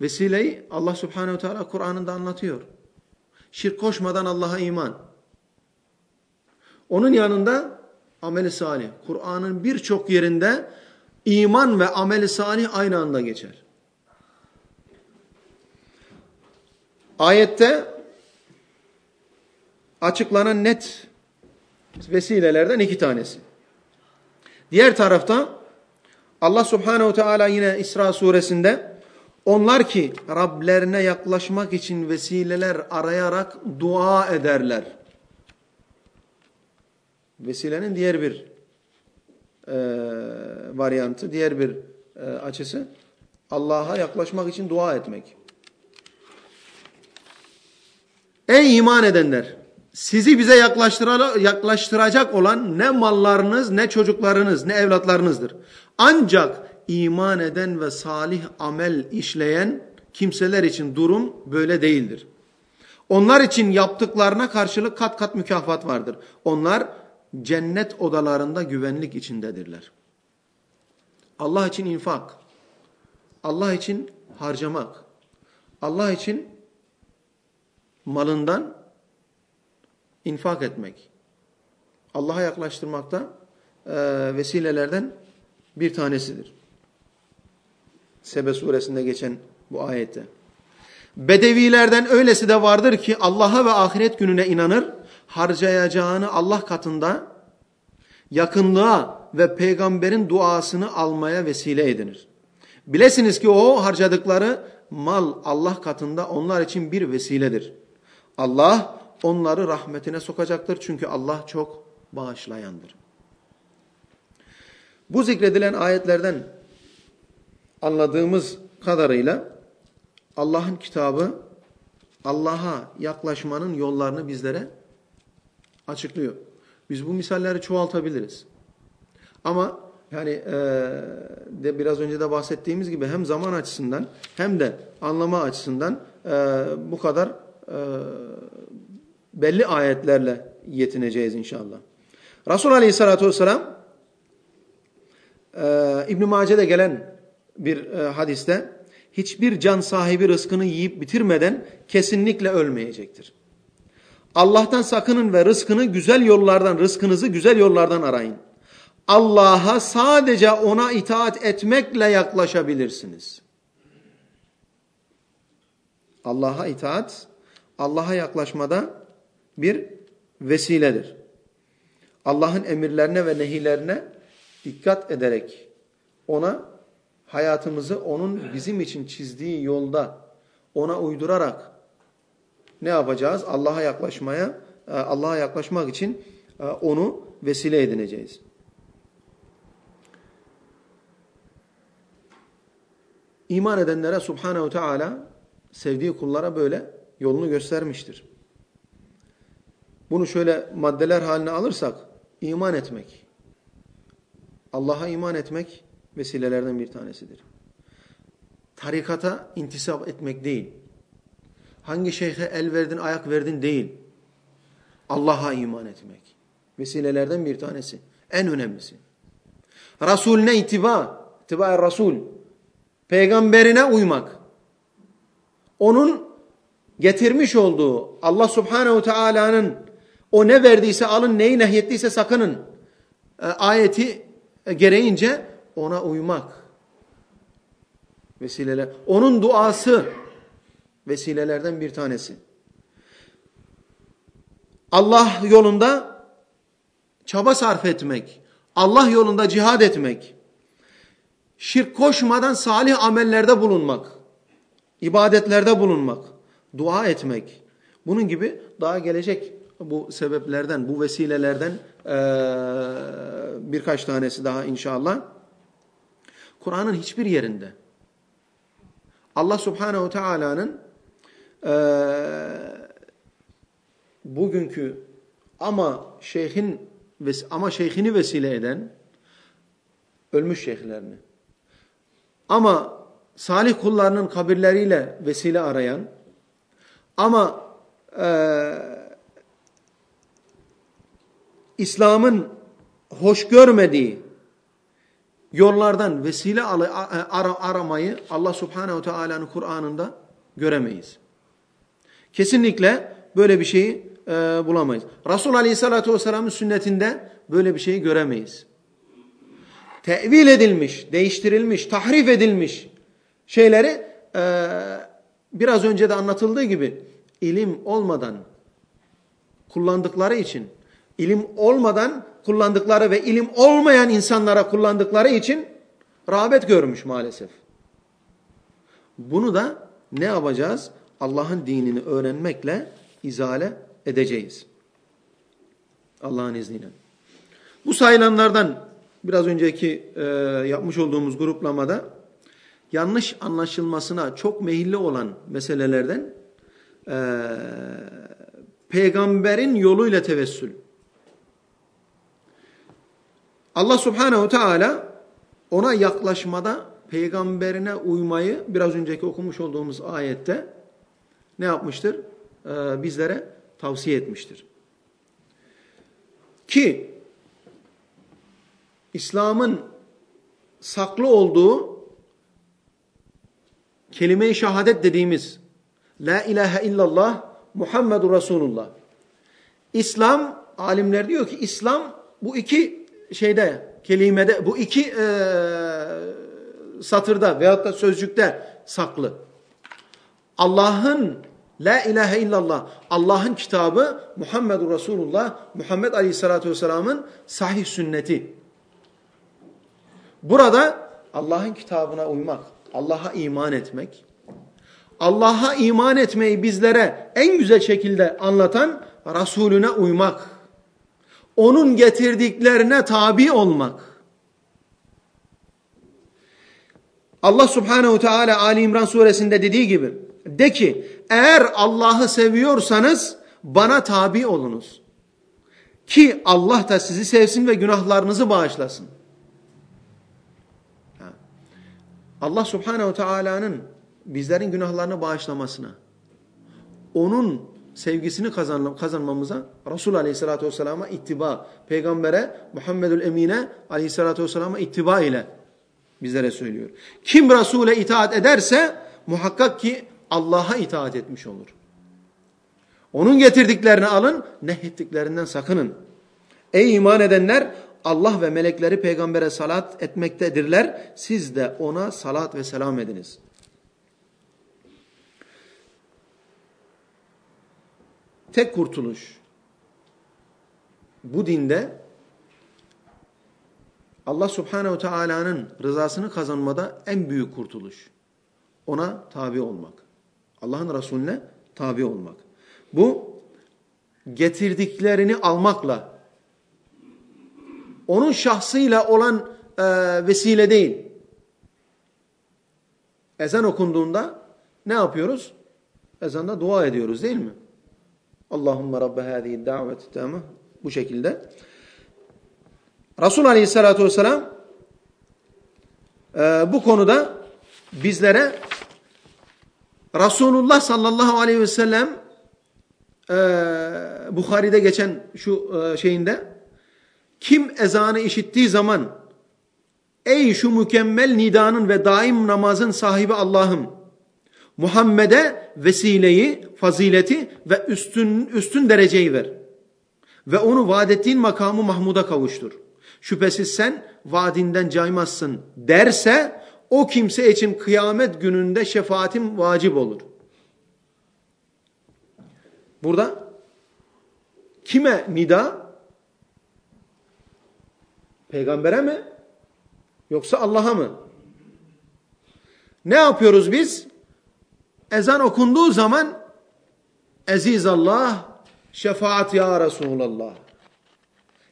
Vesileyi Allah subhanehu teala Kur'an'ında anlatıyor. Şirk koşmadan Allah'a iman. Onun yanında ameli salih. Kur'an'ın birçok yerinde iman ve ameli salih aynı anda geçer. Ayette açıklanan net vesilelerden iki tanesi. Diğer tarafta Allah Subhanahu Teala yine İsra suresinde onlar ki Rablerine yaklaşmak için vesileler arayarak dua ederler. Vesilenin diğer bir e, varyantı, diğer bir e, açısı Allah'a yaklaşmak için dua etmek. Ey iman edenler! Sizi bize yaklaştıracak olan ne mallarınız, ne çocuklarınız, ne evlatlarınızdır. Ancak iman eden ve salih amel işleyen kimseler için durum böyle değildir. Onlar için yaptıklarına karşılık kat kat mükafat vardır. Onlar cennet odalarında güvenlik içindedirler. Allah için infak, Allah için harcamak, Allah için malından infak etmek, Allah'a yaklaştırmakta e, vesilelerden bir tanesidir. Sebe suresinde geçen bu ayette. Bedevilerden öylesi de vardır ki Allah'a ve ahiret gününe inanır, harcayacağını Allah katında yakınlığa ve peygamberin duasını almaya vesile edinir. Bilesiniz ki o harcadıkları mal Allah katında onlar için bir vesiledir. Allah onları rahmetine sokacaktır çünkü Allah çok bağışlayandır. Bu zikredilen ayetlerden anladığımız kadarıyla Allah'ın kitabı Allah'a yaklaşmanın yollarını bizlere açıklıyor. Biz bu misalleri çoğaltabiliriz. Ama yani e, de biraz önce de bahsettiğimiz gibi hem zaman açısından hem de anlama açısından e, bu kadar e, belli ayetlerle yetineceğiz inşallah. Resul Aleyhisselatü Vesselam e, İbn-i Mace'de gelen bir e, hadiste hiçbir can sahibi rızkını yiyip bitirmeden kesinlikle ölmeyecektir. Allah'tan sakının ve rızkını güzel yollardan, rızkınızı güzel yollardan arayın. Allah'a sadece ona itaat etmekle yaklaşabilirsiniz. Allah'a itaat, Allah'a yaklaşmada bir vesiledir. Allah'ın emirlerine ve nehilerine dikkat ederek ona hayatımızı onun bizim için çizdiği yolda ona uydurarak ne yapacağız? Allah'a yaklaşmaya, e, Allah'a yaklaşmak için e, onu vesile edineceğiz. İman edenlere Subhanehu Teala sevdiği kullara böyle yolunu göstermiştir. Bunu şöyle maddeler haline alırsak iman etmek, Allah'a iman etmek vesilelerden bir tanesidir. Tarikata intisap etmek değil. Hangi şeyhe el verdin, ayak verdin değil. Allah'a iman etmek. Vesilelerden bir tanesi. En önemlisi. Resulüne itiba, itiba Resul. Peygamberine uymak. Onun getirmiş olduğu Allah Subhanehu Teala'nın o ne verdiyse alın, neyi nehyettiyse sakının e, ayeti gereğince ona uymak. Vesileler. Onun duası vesilelerden bir tanesi. Allah yolunda çaba sarf etmek. Allah yolunda cihad etmek. Şirk koşmadan salih amellerde bulunmak. ibadetlerde bulunmak. Dua etmek. Bunun gibi daha gelecek bu sebeplerden, bu vesilelerden birkaç tanesi daha inşallah. Kur'an'ın hiçbir yerinde Allah Subhanahu Teala'nın e, bugünkü ama şeyhin ama şeyhini vesile eden ölmüş şeyhlerini ama salih kullarının kabirleriyle vesile arayan ama e, İslam'ın hoş görmediği yollardan vesile aramayı Allah Subhanahu Teala'nın Kur'an'ında göremeyiz. Kesinlikle böyle bir şeyi e, bulamayız. Resul Aleyhisselatü Vesselam'ın sünnetinde böyle bir şeyi göremeyiz. Tevil edilmiş, değiştirilmiş, tahrif edilmiş şeyleri e, biraz önce de anlatıldığı gibi ilim olmadan kullandıkları için, ilim olmadan kullandıkları ve ilim olmayan insanlara kullandıkları için rağbet görmüş maalesef. Bunu da ne yapacağız? Allah'ın dinini öğrenmekle izale edeceğiz. Allah'ın izniyle. Bu sayılanlardan biraz önceki e, yapmış olduğumuz gruplamada yanlış anlaşılmasına çok meyilli olan meselelerden e, peygamberin yoluyla tevessül. Allah subhanehu teala ona yaklaşmada peygamberine uymayı biraz önceki okumuş olduğumuz ayette ne yapmıştır? Ee, bizlere tavsiye etmiştir. Ki İslam'ın saklı olduğu kelime-i şehadet dediğimiz La ilahe illallah Muhammedur Resulullah. İslam, alimler diyor ki İslam bu iki şeyde, kelimede, bu iki e, satırda veyahut da sözcükte saklı. Allah'ın La ilahe illallah, Allah'ın kitabı Muhammedur Resulullah, Muhammed Aleyhisselatü Vesselam'ın sahih sünneti. Burada Allah'ın kitabına uymak, Allah'a iman etmek, Allah'a iman etmeyi bizlere en güzel şekilde anlatan Resulüne uymak, onun getirdiklerine tabi olmak. Allah Subhanahu Teala Ali İmran suresinde dediği gibi de ki eğer Allah'ı seviyorsanız bana tabi olunuz. Ki Allah da sizi sevsin ve günahlarınızı bağışlasın. Allah Subhanahu Teala'nın bizlerin günahlarını bağışlamasına, onun sevgisini kazan, kazanmamıza Resul Aleyhisselatü Vesselam'a ittiba, Peygambere Muhammedül Emine Aleyhisselatü Vesselam'a ittiba ile bizlere söylüyor. Kim Resul'e itaat ederse muhakkak ki Allah'a itaat etmiş olur. Onun getirdiklerini alın, nehyettiklerinden sakının. Ey iman edenler Allah ve melekleri peygambere salat etmektedirler. Siz de ona salat ve selam ediniz. Tek kurtuluş bu dinde Allah Subhanahu Teala'nın rızasını kazanmada en büyük kurtuluş. Ona tabi olmak. Allah'ın Resulüne tabi olmak. Bu getirdiklerini almakla onun şahsıyla olan e, vesile değil. Ezan okunduğunda ne yapıyoruz? Ezanda dua ediyoruz değil mi? Allahümme Rabbe hâzihi daveti tamı. Bu şekilde. Resul Aleyhisselatü Vesselam e, bu konuda bizlere Resulullah sallallahu aleyhi ve sellem e, Bukhari'de geçen şu e, şeyinde kim ezanı işittiği zaman ey şu mükemmel nidanın ve daim namazın sahibi Allah'ım Muhammed'e vesileyi, fazileti ve üstün, üstün dereceyi ver. Ve onu vaad makamı Mahmud'a kavuştur. Şüphesiz sen vaadinden caymazsın derse o kimse için kıyamet gününde şefaatin vacip olur. Burada kime nida? Peygambere mi? Yoksa Allah'a mı? Ne yapıyoruz biz? Ezan okunduğu zaman Aziz Allah, şefaat ya Resulallah.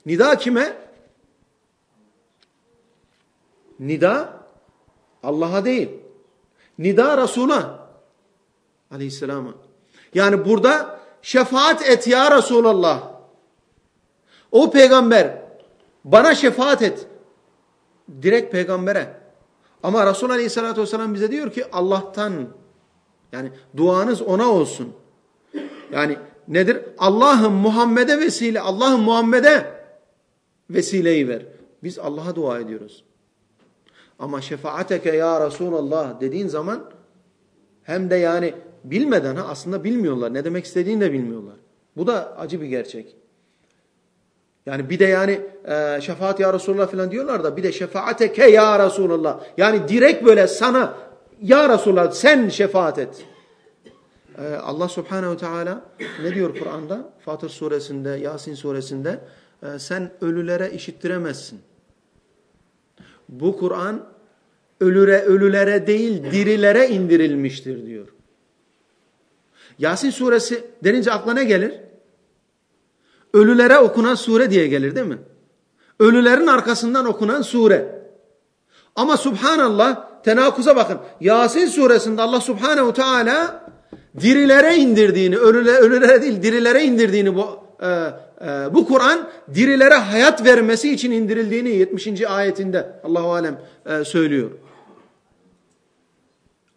Nida kime? Nida Allah'a değil. Nida Resul'a aleyhisselama. Yani burada şefaat et ya Resulallah. O peygamber bana şefaat et. Direkt peygambere. Ama Resul Aleyhisselatü Vesselam bize diyor ki Allah'tan yani duanız ona olsun. Yani nedir? Allah'ım Muhammed'e vesile, Allah'ım Muhammed'e vesileyi ver. Biz Allah'a dua ediyoruz. Ama şefaateke ya Resulallah dediğin zaman hem de yani bilmeden ha aslında bilmiyorlar. Ne demek istediğini de bilmiyorlar. Bu da acı bir gerçek. Yani bir de yani e, şefaat ya Resulallah falan diyorlar da bir de şefaateke ya Resulallah. Yani direkt böyle sana ya Resulallah sen şefaat et. Ee, Allah Subhanahu Teala ne diyor Kur'an'da? Fatır suresinde, Yasin suresinde e, sen ölülere işittiremezsin. Bu Kur'an ölüre, ölülere değil dirilere indirilmiştir diyor. Yasin suresi denince akla ne gelir? Ölülere okunan sure diye gelir değil mi? Ölülerin arkasından okunan sure. Ama subhanallah tenakuza bakın. Yasin suresinde Allah subhanehu teala dirilere indirdiğini, ölüle, ölülere değil dirilere indirdiğini bu e, e, bu Kur'an dirilere hayat vermesi için indirildiğini 70. ayetinde Allahu alem e, söylüyor.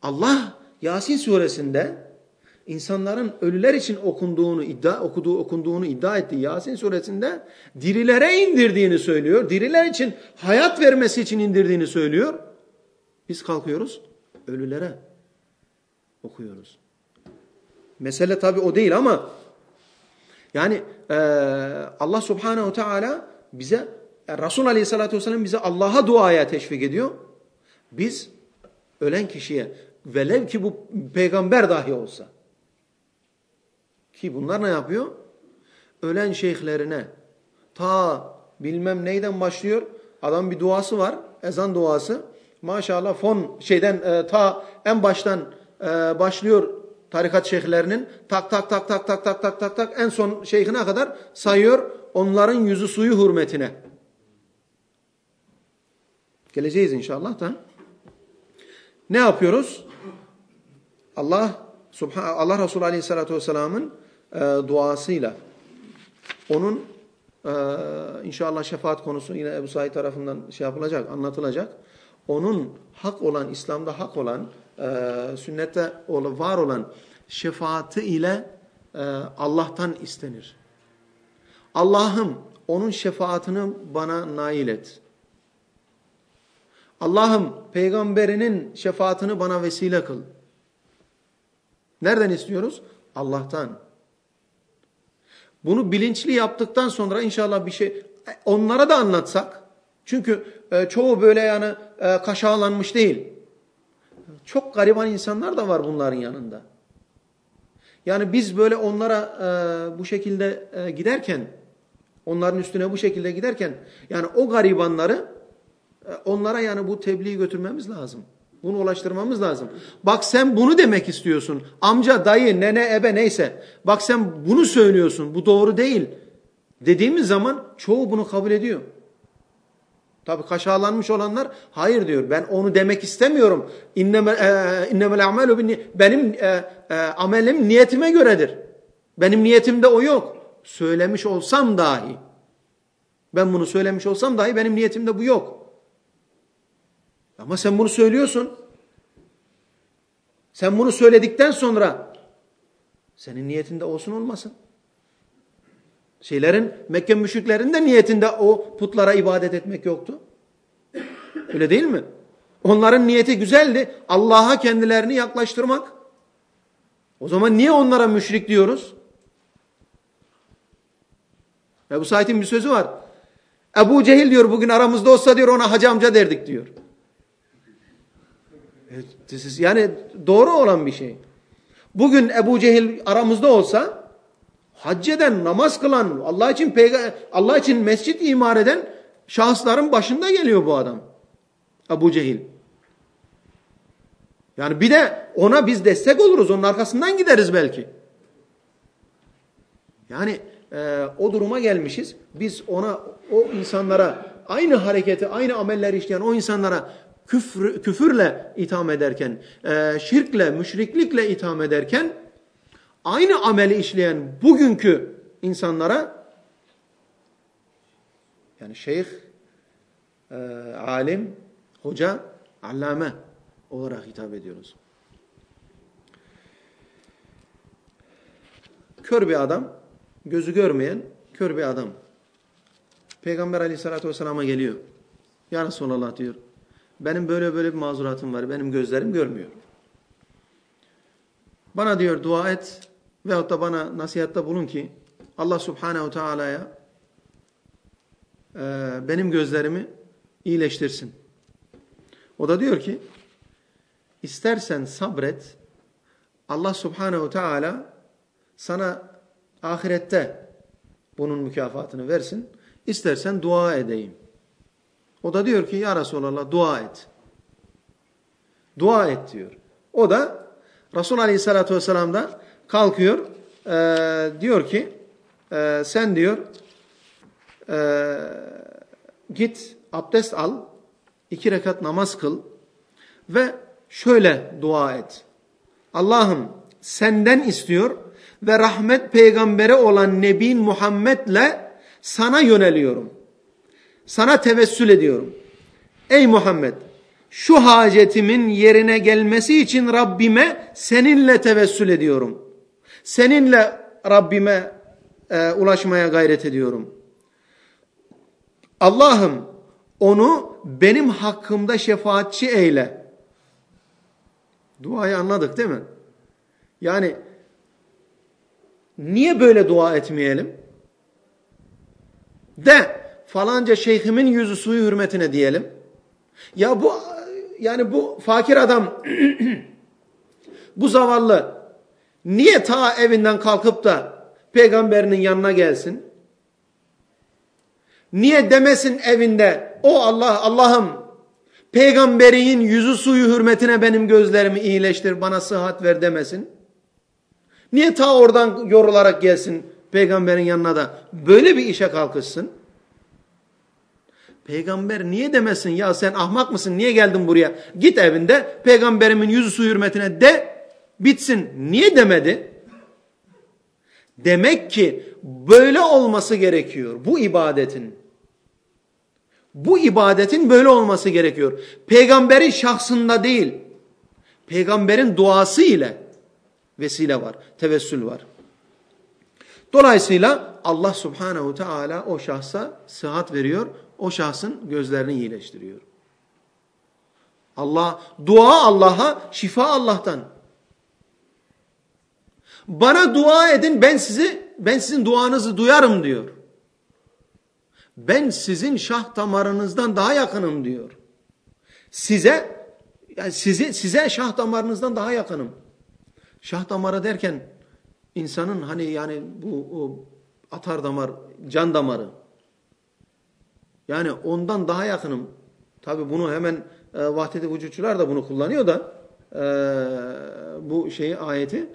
Allah Yasin suresinde insanların ölüler için okunduğunu iddia okuduğu okunduğunu iddia ettiği Yasin suresinde dirilere indirdiğini söylüyor. Diriler için hayat vermesi için indirdiğini söylüyor. Biz kalkıyoruz ölülere okuyoruz. Mesele tabi o değil ama yani e, Allah subhanehu teala bize Resul aleyhissalatü vesselam bize Allah'a duaya teşvik ediyor. Biz ölen kişiye velev ki bu peygamber dahi olsa ki bunlar ne yapıyor? Ölen şeyhlerine ta bilmem neyden başlıyor. Adam bir duası var. Ezan duası. Maşallah fon şeyden e, ta en baştan e, başlıyor tarikat şeyhlerinin tak tak tak tak tak tak tak tak tak en son şeyhine kadar sayıyor onların yüzü suyu hürmetine. Geleceğiz inşallah da. Ne yapıyoruz? Allah Subhan Allah Resulü Aleyhisselatü Vesselam'ın e, duasıyla onun e, inşallah şefaat konusu yine Ebu Said tarafından şey yapılacak, anlatılacak. Onun hak olan, İslam'da hak olan, e, sünnette var olan şefaati ile e, Allah'tan istenir. Allah'ım onun şefaatini bana nail et. Allah'ım peygamberinin şefaatini bana vesile kıl. Nereden istiyoruz? Allah'tan. Bunu bilinçli yaptıktan sonra inşallah bir şey onlara da anlatsak. Çünkü e, çoğu böyle yani e, kaşağılanmış değil. Çok gariban insanlar da var bunların yanında. Yani biz böyle onlara e, bu şekilde e, giderken, onların üstüne bu şekilde giderken, yani o garibanları e, onlara yani bu tebliği götürmemiz lazım. Bunu ulaştırmamız lazım. Bak sen bunu demek istiyorsun. Amca, dayı, nene, ebe neyse. Bak sen bunu söylüyorsun. Bu doğru değil. Dediğimiz zaman çoğu bunu kabul ediyor. Tabi kaşağılanmış olanlar hayır diyor. Ben onu demek istemiyorum. İnnemel e, benim e, e, amelim niyetime göredir. Benim niyetimde o yok. Söylemiş olsam dahi. Ben bunu söylemiş olsam dahi benim niyetimde bu yok. Ama sen bunu söylüyorsun. Sen bunu söyledikten sonra senin niyetinde olsun olmasın. Şeylerin Mekke müşriklerin de niyetinde o putlara ibadet etmek yoktu. Öyle değil mi? Onların niyeti güzeldi. Allah'a kendilerini yaklaştırmak. O zaman niye onlara müşrik diyoruz? Ebu Said'in bir sözü var. Ebu Cehil diyor bugün aramızda olsa diyor ona hacı amca derdik diyor. Yani doğru olan bir şey. Bugün Ebu Cehil aramızda olsa hac eden, namaz kılan, Allah için Allah için mescit imar eden şahısların başında geliyor bu adam. Ebu Cehil. Yani bir de ona biz destek oluruz. Onun arkasından gideriz belki. Yani e, o duruma gelmişiz. Biz ona, o insanlara aynı hareketi, aynı amelleri işleyen o insanlara küfür, küfürle itham ederken, e, şirkle, müşriklikle itham ederken aynı ameli işleyen bugünkü insanlara yani şeyh, e, alim, hoca, allame olarak hitap ediyoruz. Kör bir adam, gözü görmeyen kör bir adam. Peygamber aleyhissalatü vesselam'a geliyor. Ya Resulallah diyor. Benim böyle böyle bir mazuratım var. Benim gözlerim görmüyor. Bana diyor dua et veyahut da bana nasihatta bulun ki Allah subhanehu teala'ya e, benim gözlerimi iyileştirsin. O da diyor ki istersen sabret Allah subhanehu teala sana ahirette bunun mükafatını versin. İstersen dua edeyim. O da diyor ki ya Resulallah dua et. Dua et diyor. O da Resul Aleyhisselatü Vesselam da kalkıyor e, diyor ki e, sen diyor e, git abdest al iki rekat namaz kıl ve şöyle dua et. Allah'ım senden istiyor ve rahmet peygamberi olan Nebin Muhammed'le sana yöneliyorum. Sana tevessül ediyorum. Ey Muhammed şu hacetimin yerine gelmesi için Rabbime seninle tevessül ediyorum. Seninle Rabbime e, ulaşmaya gayret ediyorum. Allah'ım onu benim hakkımda şefaatçi eyle. Duayı anladık değil mi? Yani niye böyle dua etmeyelim? De falanca şeyhimin yüzü suyu hürmetine diyelim. Ya bu yani bu fakir adam bu zavallı niye ta evinden kalkıp da peygamberinin yanına gelsin? Niye demesin evinde o Allah Allah'ım peygamberin yüzü suyu hürmetine benim gözlerimi iyileştir bana sıhhat ver demesin? Niye ta oradan yorularak gelsin peygamberin yanına da böyle bir işe kalkışsın? Peygamber niye demesin ya sen ahmak mısın niye geldin buraya? Git evinde peygamberimin yüzü su hürmetine de bitsin. Niye demedi? Demek ki böyle olması gerekiyor bu ibadetin. Bu ibadetin böyle olması gerekiyor. Peygamberin şahsında değil, peygamberin duası ile vesile var, tevessül var. Dolayısıyla Allah subhanehu teala o şahsa sıhhat veriyor, o şahsın gözlerini iyileştiriyor. Allah dua Allah'a, şifa Allah'tan. Bana dua edin ben sizi ben sizin duanızı duyarım diyor. Ben sizin şah damarınızdan daha yakınım diyor. Size yani sizi size şah damarınızdan daha yakınım. Şah damarı derken insanın hani yani bu o atar damar, can damarı. Yani ondan daha yakınım. Tabi bunu hemen e, vahdeti vücutçular da bunu kullanıyor da e, bu şeyi ayeti.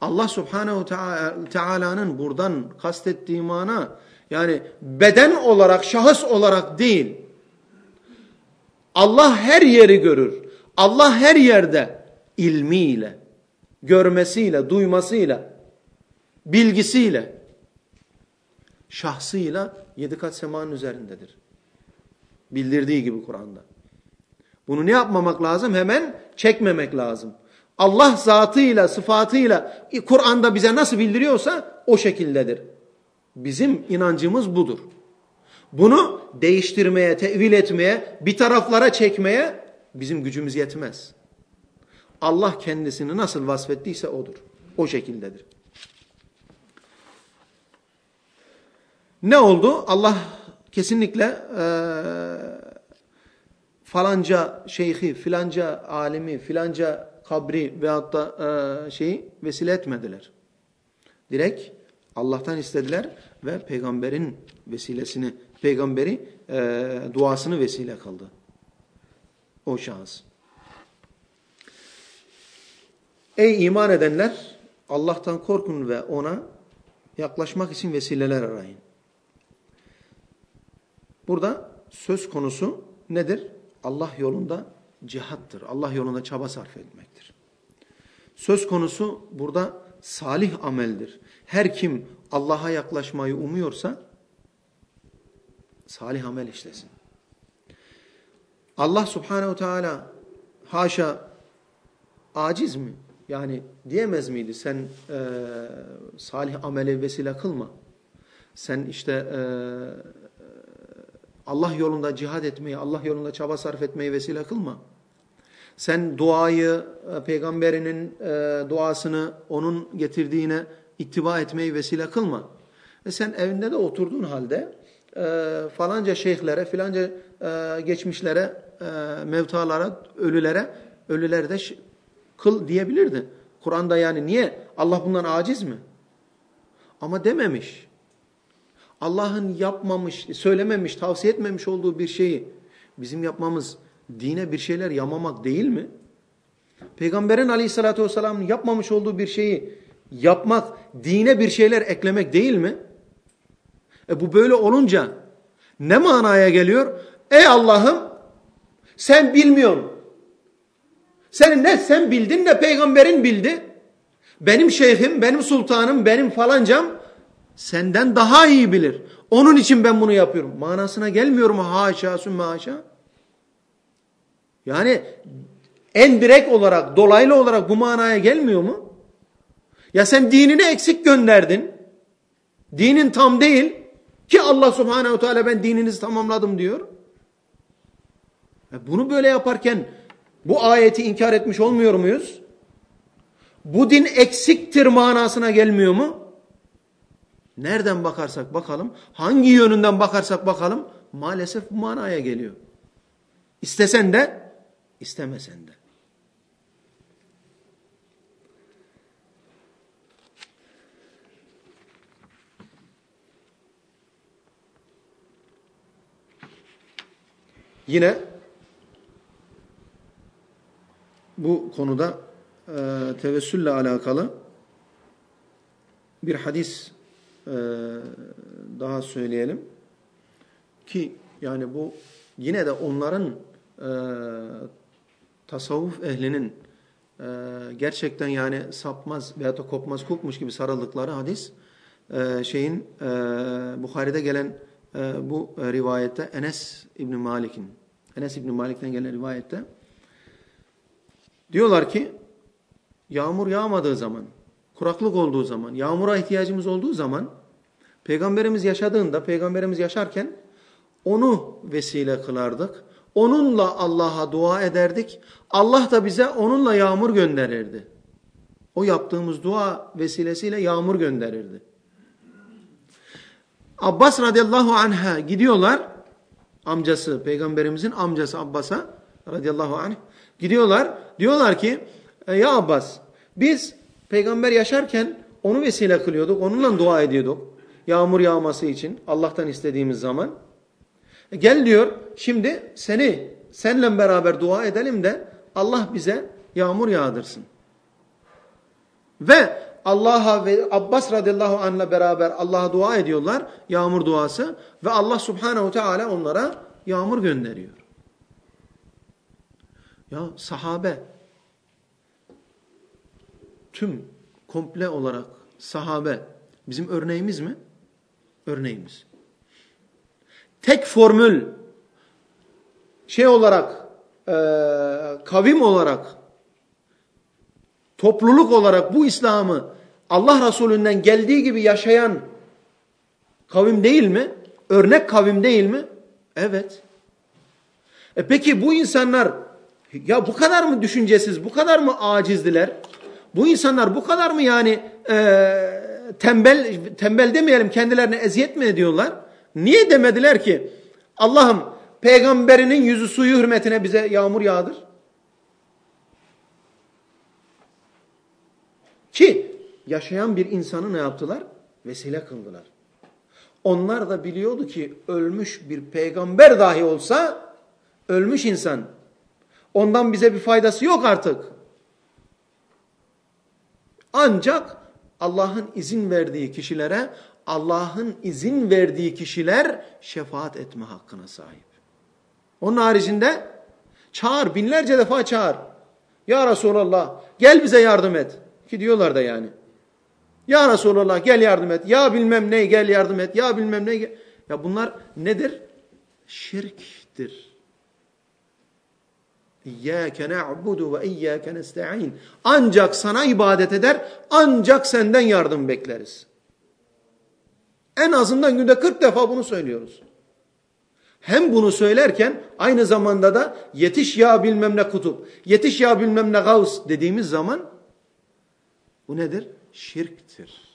Allah subhanehu teala'nın buradan kastettiği mana yani beden olarak, şahıs olarak değil. Allah her yeri görür. Allah her yerde ilmiyle, görmesiyle, duymasıyla, bilgisiyle, şahsıyla yedi kat semanın üzerindedir. Bildirdiği gibi Kur'an'da. Bunu ne yapmamak lazım? Hemen çekmemek lazım. Allah zatıyla, sıfatıyla Kur'an'da bize nasıl bildiriyorsa o şekildedir. Bizim inancımız budur. Bunu değiştirmeye, tevil etmeye, bir taraflara çekmeye bizim gücümüz yetmez. Allah kendisini nasıl vasfettiyse odur. O şekildedir. Ne oldu? Allah kesinlikle e, falanca şeyhi, filanca alimi, filanca kabri veyahut da e, şeyi vesile etmediler. Direkt Allah'tan istediler ve peygamberin vesilesini, peygamberi e, duasını vesile kıldı. O şahıs. Ey iman edenler Allah'tan korkun ve ona yaklaşmak için vesileler arayın. Burada söz konusu nedir? Allah yolunda cihattır. Allah yolunda çaba sarf etmektir. Söz konusu burada salih ameldir. Her kim Allah'a yaklaşmayı umuyorsa salih amel işlesin. Allah subhanehu teala haşa aciz mi? Yani diyemez miydi sen e, salih amele vesile kılma. Sen işte e, Allah yolunda cihad etmeyi, Allah yolunda çaba sarf etmeyi vesile kılma. Sen duayı, e, peygamberinin e, duasını onun getirdiğine ittiba etmeyi vesile kılma. E sen evinde de oturduğun halde e, falanca şeyhlere, filanca e, geçmişlere, e, mevtalara, ölülere, ölülerde kıl diyebilirdi. Kur'an'da yani niye? Allah bundan aciz mi? Ama dememiş. Allah'ın yapmamış, söylememiş, tavsiye etmemiş olduğu bir şeyi bizim yapmamız dine bir şeyler yamamak değil mi? Peygamberin aleyhissalatü vesselamın yapmamış olduğu bir şeyi yapmak, dine bir şeyler eklemek değil mi? E bu böyle olunca ne manaya geliyor? Ey Allah'ım sen bilmiyorsun. Senin ne sen bildin ne peygamberin bildi. Benim şeyhim, benim sultanım, benim falancam senden daha iyi bilir. Onun için ben bunu yapıyorum. Manasına gelmiyor mu? Haşa sümme haşa. Yani en direkt olarak, dolaylı olarak bu manaya gelmiyor mu? Ya sen dinini eksik gönderdin. Dinin tam değil. Ki Allah subhanehu teala ben dininizi tamamladım diyor. Bunu böyle yaparken bu ayeti inkar etmiş olmuyor muyuz? Bu din eksiktir manasına gelmiyor mu? Nereden bakarsak bakalım, hangi yönünden bakarsak bakalım maalesef bu manaya geliyor. İstesen de, istemesen de. Yine bu konuda e, tevessülle alakalı bir hadis e, daha söyleyelim ki yani bu yine de onların e, tasavvuf ehlinin e, gerçekten yani sapmaz veya da kopmaz kopmuş gibi sarıldıkları hadis e, şeyin e, Bukhari'de gelen e, bu rivayette Enes İbni Malik'in Enes İbni Malik'ten gelen rivayette diyorlar ki yağmur yağmadığı zaman kuraklık olduğu zaman, yağmura ihtiyacımız olduğu zaman Peygamberimiz yaşadığında, Peygamberimiz yaşarken onu vesile kılardık. Onunla Allah'a dua ederdik. Allah da bize onunla yağmur gönderirdi. O yaptığımız dua vesilesiyle yağmur gönderirdi. Abbas radıyallahu anh'a gidiyorlar. Amcası, peygamberimizin amcası Abbas'a radıyallahu anh gidiyorlar. Diyorlar ki ya Abbas biz peygamber yaşarken onu vesile kılıyorduk. Onunla dua ediyorduk. Yağmur yağması için Allah'tan istediğimiz zaman. E, gel diyor şimdi seni senle beraber dua edelim de Allah bize yağmur yağdırsın. Ve Allah'a ve Abbas radıyallahu anh'la beraber Allah'a dua ediyorlar. Yağmur duası. Ve Allah subhanehu teala onlara yağmur gönderiyor. Ya sahabe tüm komple olarak sahabe bizim örneğimiz mi? Örneğimiz. Tek formül şey olarak e, kavim olarak topluluk olarak bu İslam'ı Allah Resulü'nden geldiği gibi yaşayan kavim değil mi? Örnek kavim değil mi? Evet. E peki bu insanlar ya bu kadar mı düşüncesiz, bu kadar mı acizdiler? Bu insanlar bu kadar mı yani e, tembel tembel demeyelim kendilerine eziyet mi ediyorlar? Niye demediler ki Allah'ım peygamberinin yüzü suyu hürmetine bize yağmur yağdır? Ki yaşayan bir insanı ne yaptılar? Vesile kıldılar. Onlar da biliyordu ki ölmüş bir peygamber dahi olsa ölmüş insan. Ondan bize bir faydası yok artık. Ancak Allah'ın izin verdiği kişilere Allah'ın izin verdiği kişiler şefaat etme hakkına sahip. Onun haricinde çağır binlerce defa çağır. Ya Resulallah gel bize yardım et. Ki diyorlar da yani. Ya Resulallah gel yardım et. Ya bilmem ne gel yardım et. Ya bilmem ne. Ya bunlar nedir? Şirktir. İyyâke na'budu ve iyyâke nesta'in. Ancak sana ibadet eder, ancak senden yardım bekleriz. En azından günde 40 defa bunu söylüyoruz. Hem bunu söylerken aynı zamanda da yetiş ya bilmem ne kutup, yetiş ya bilmem ne gavs dediğimiz zaman bu nedir? Şirktir.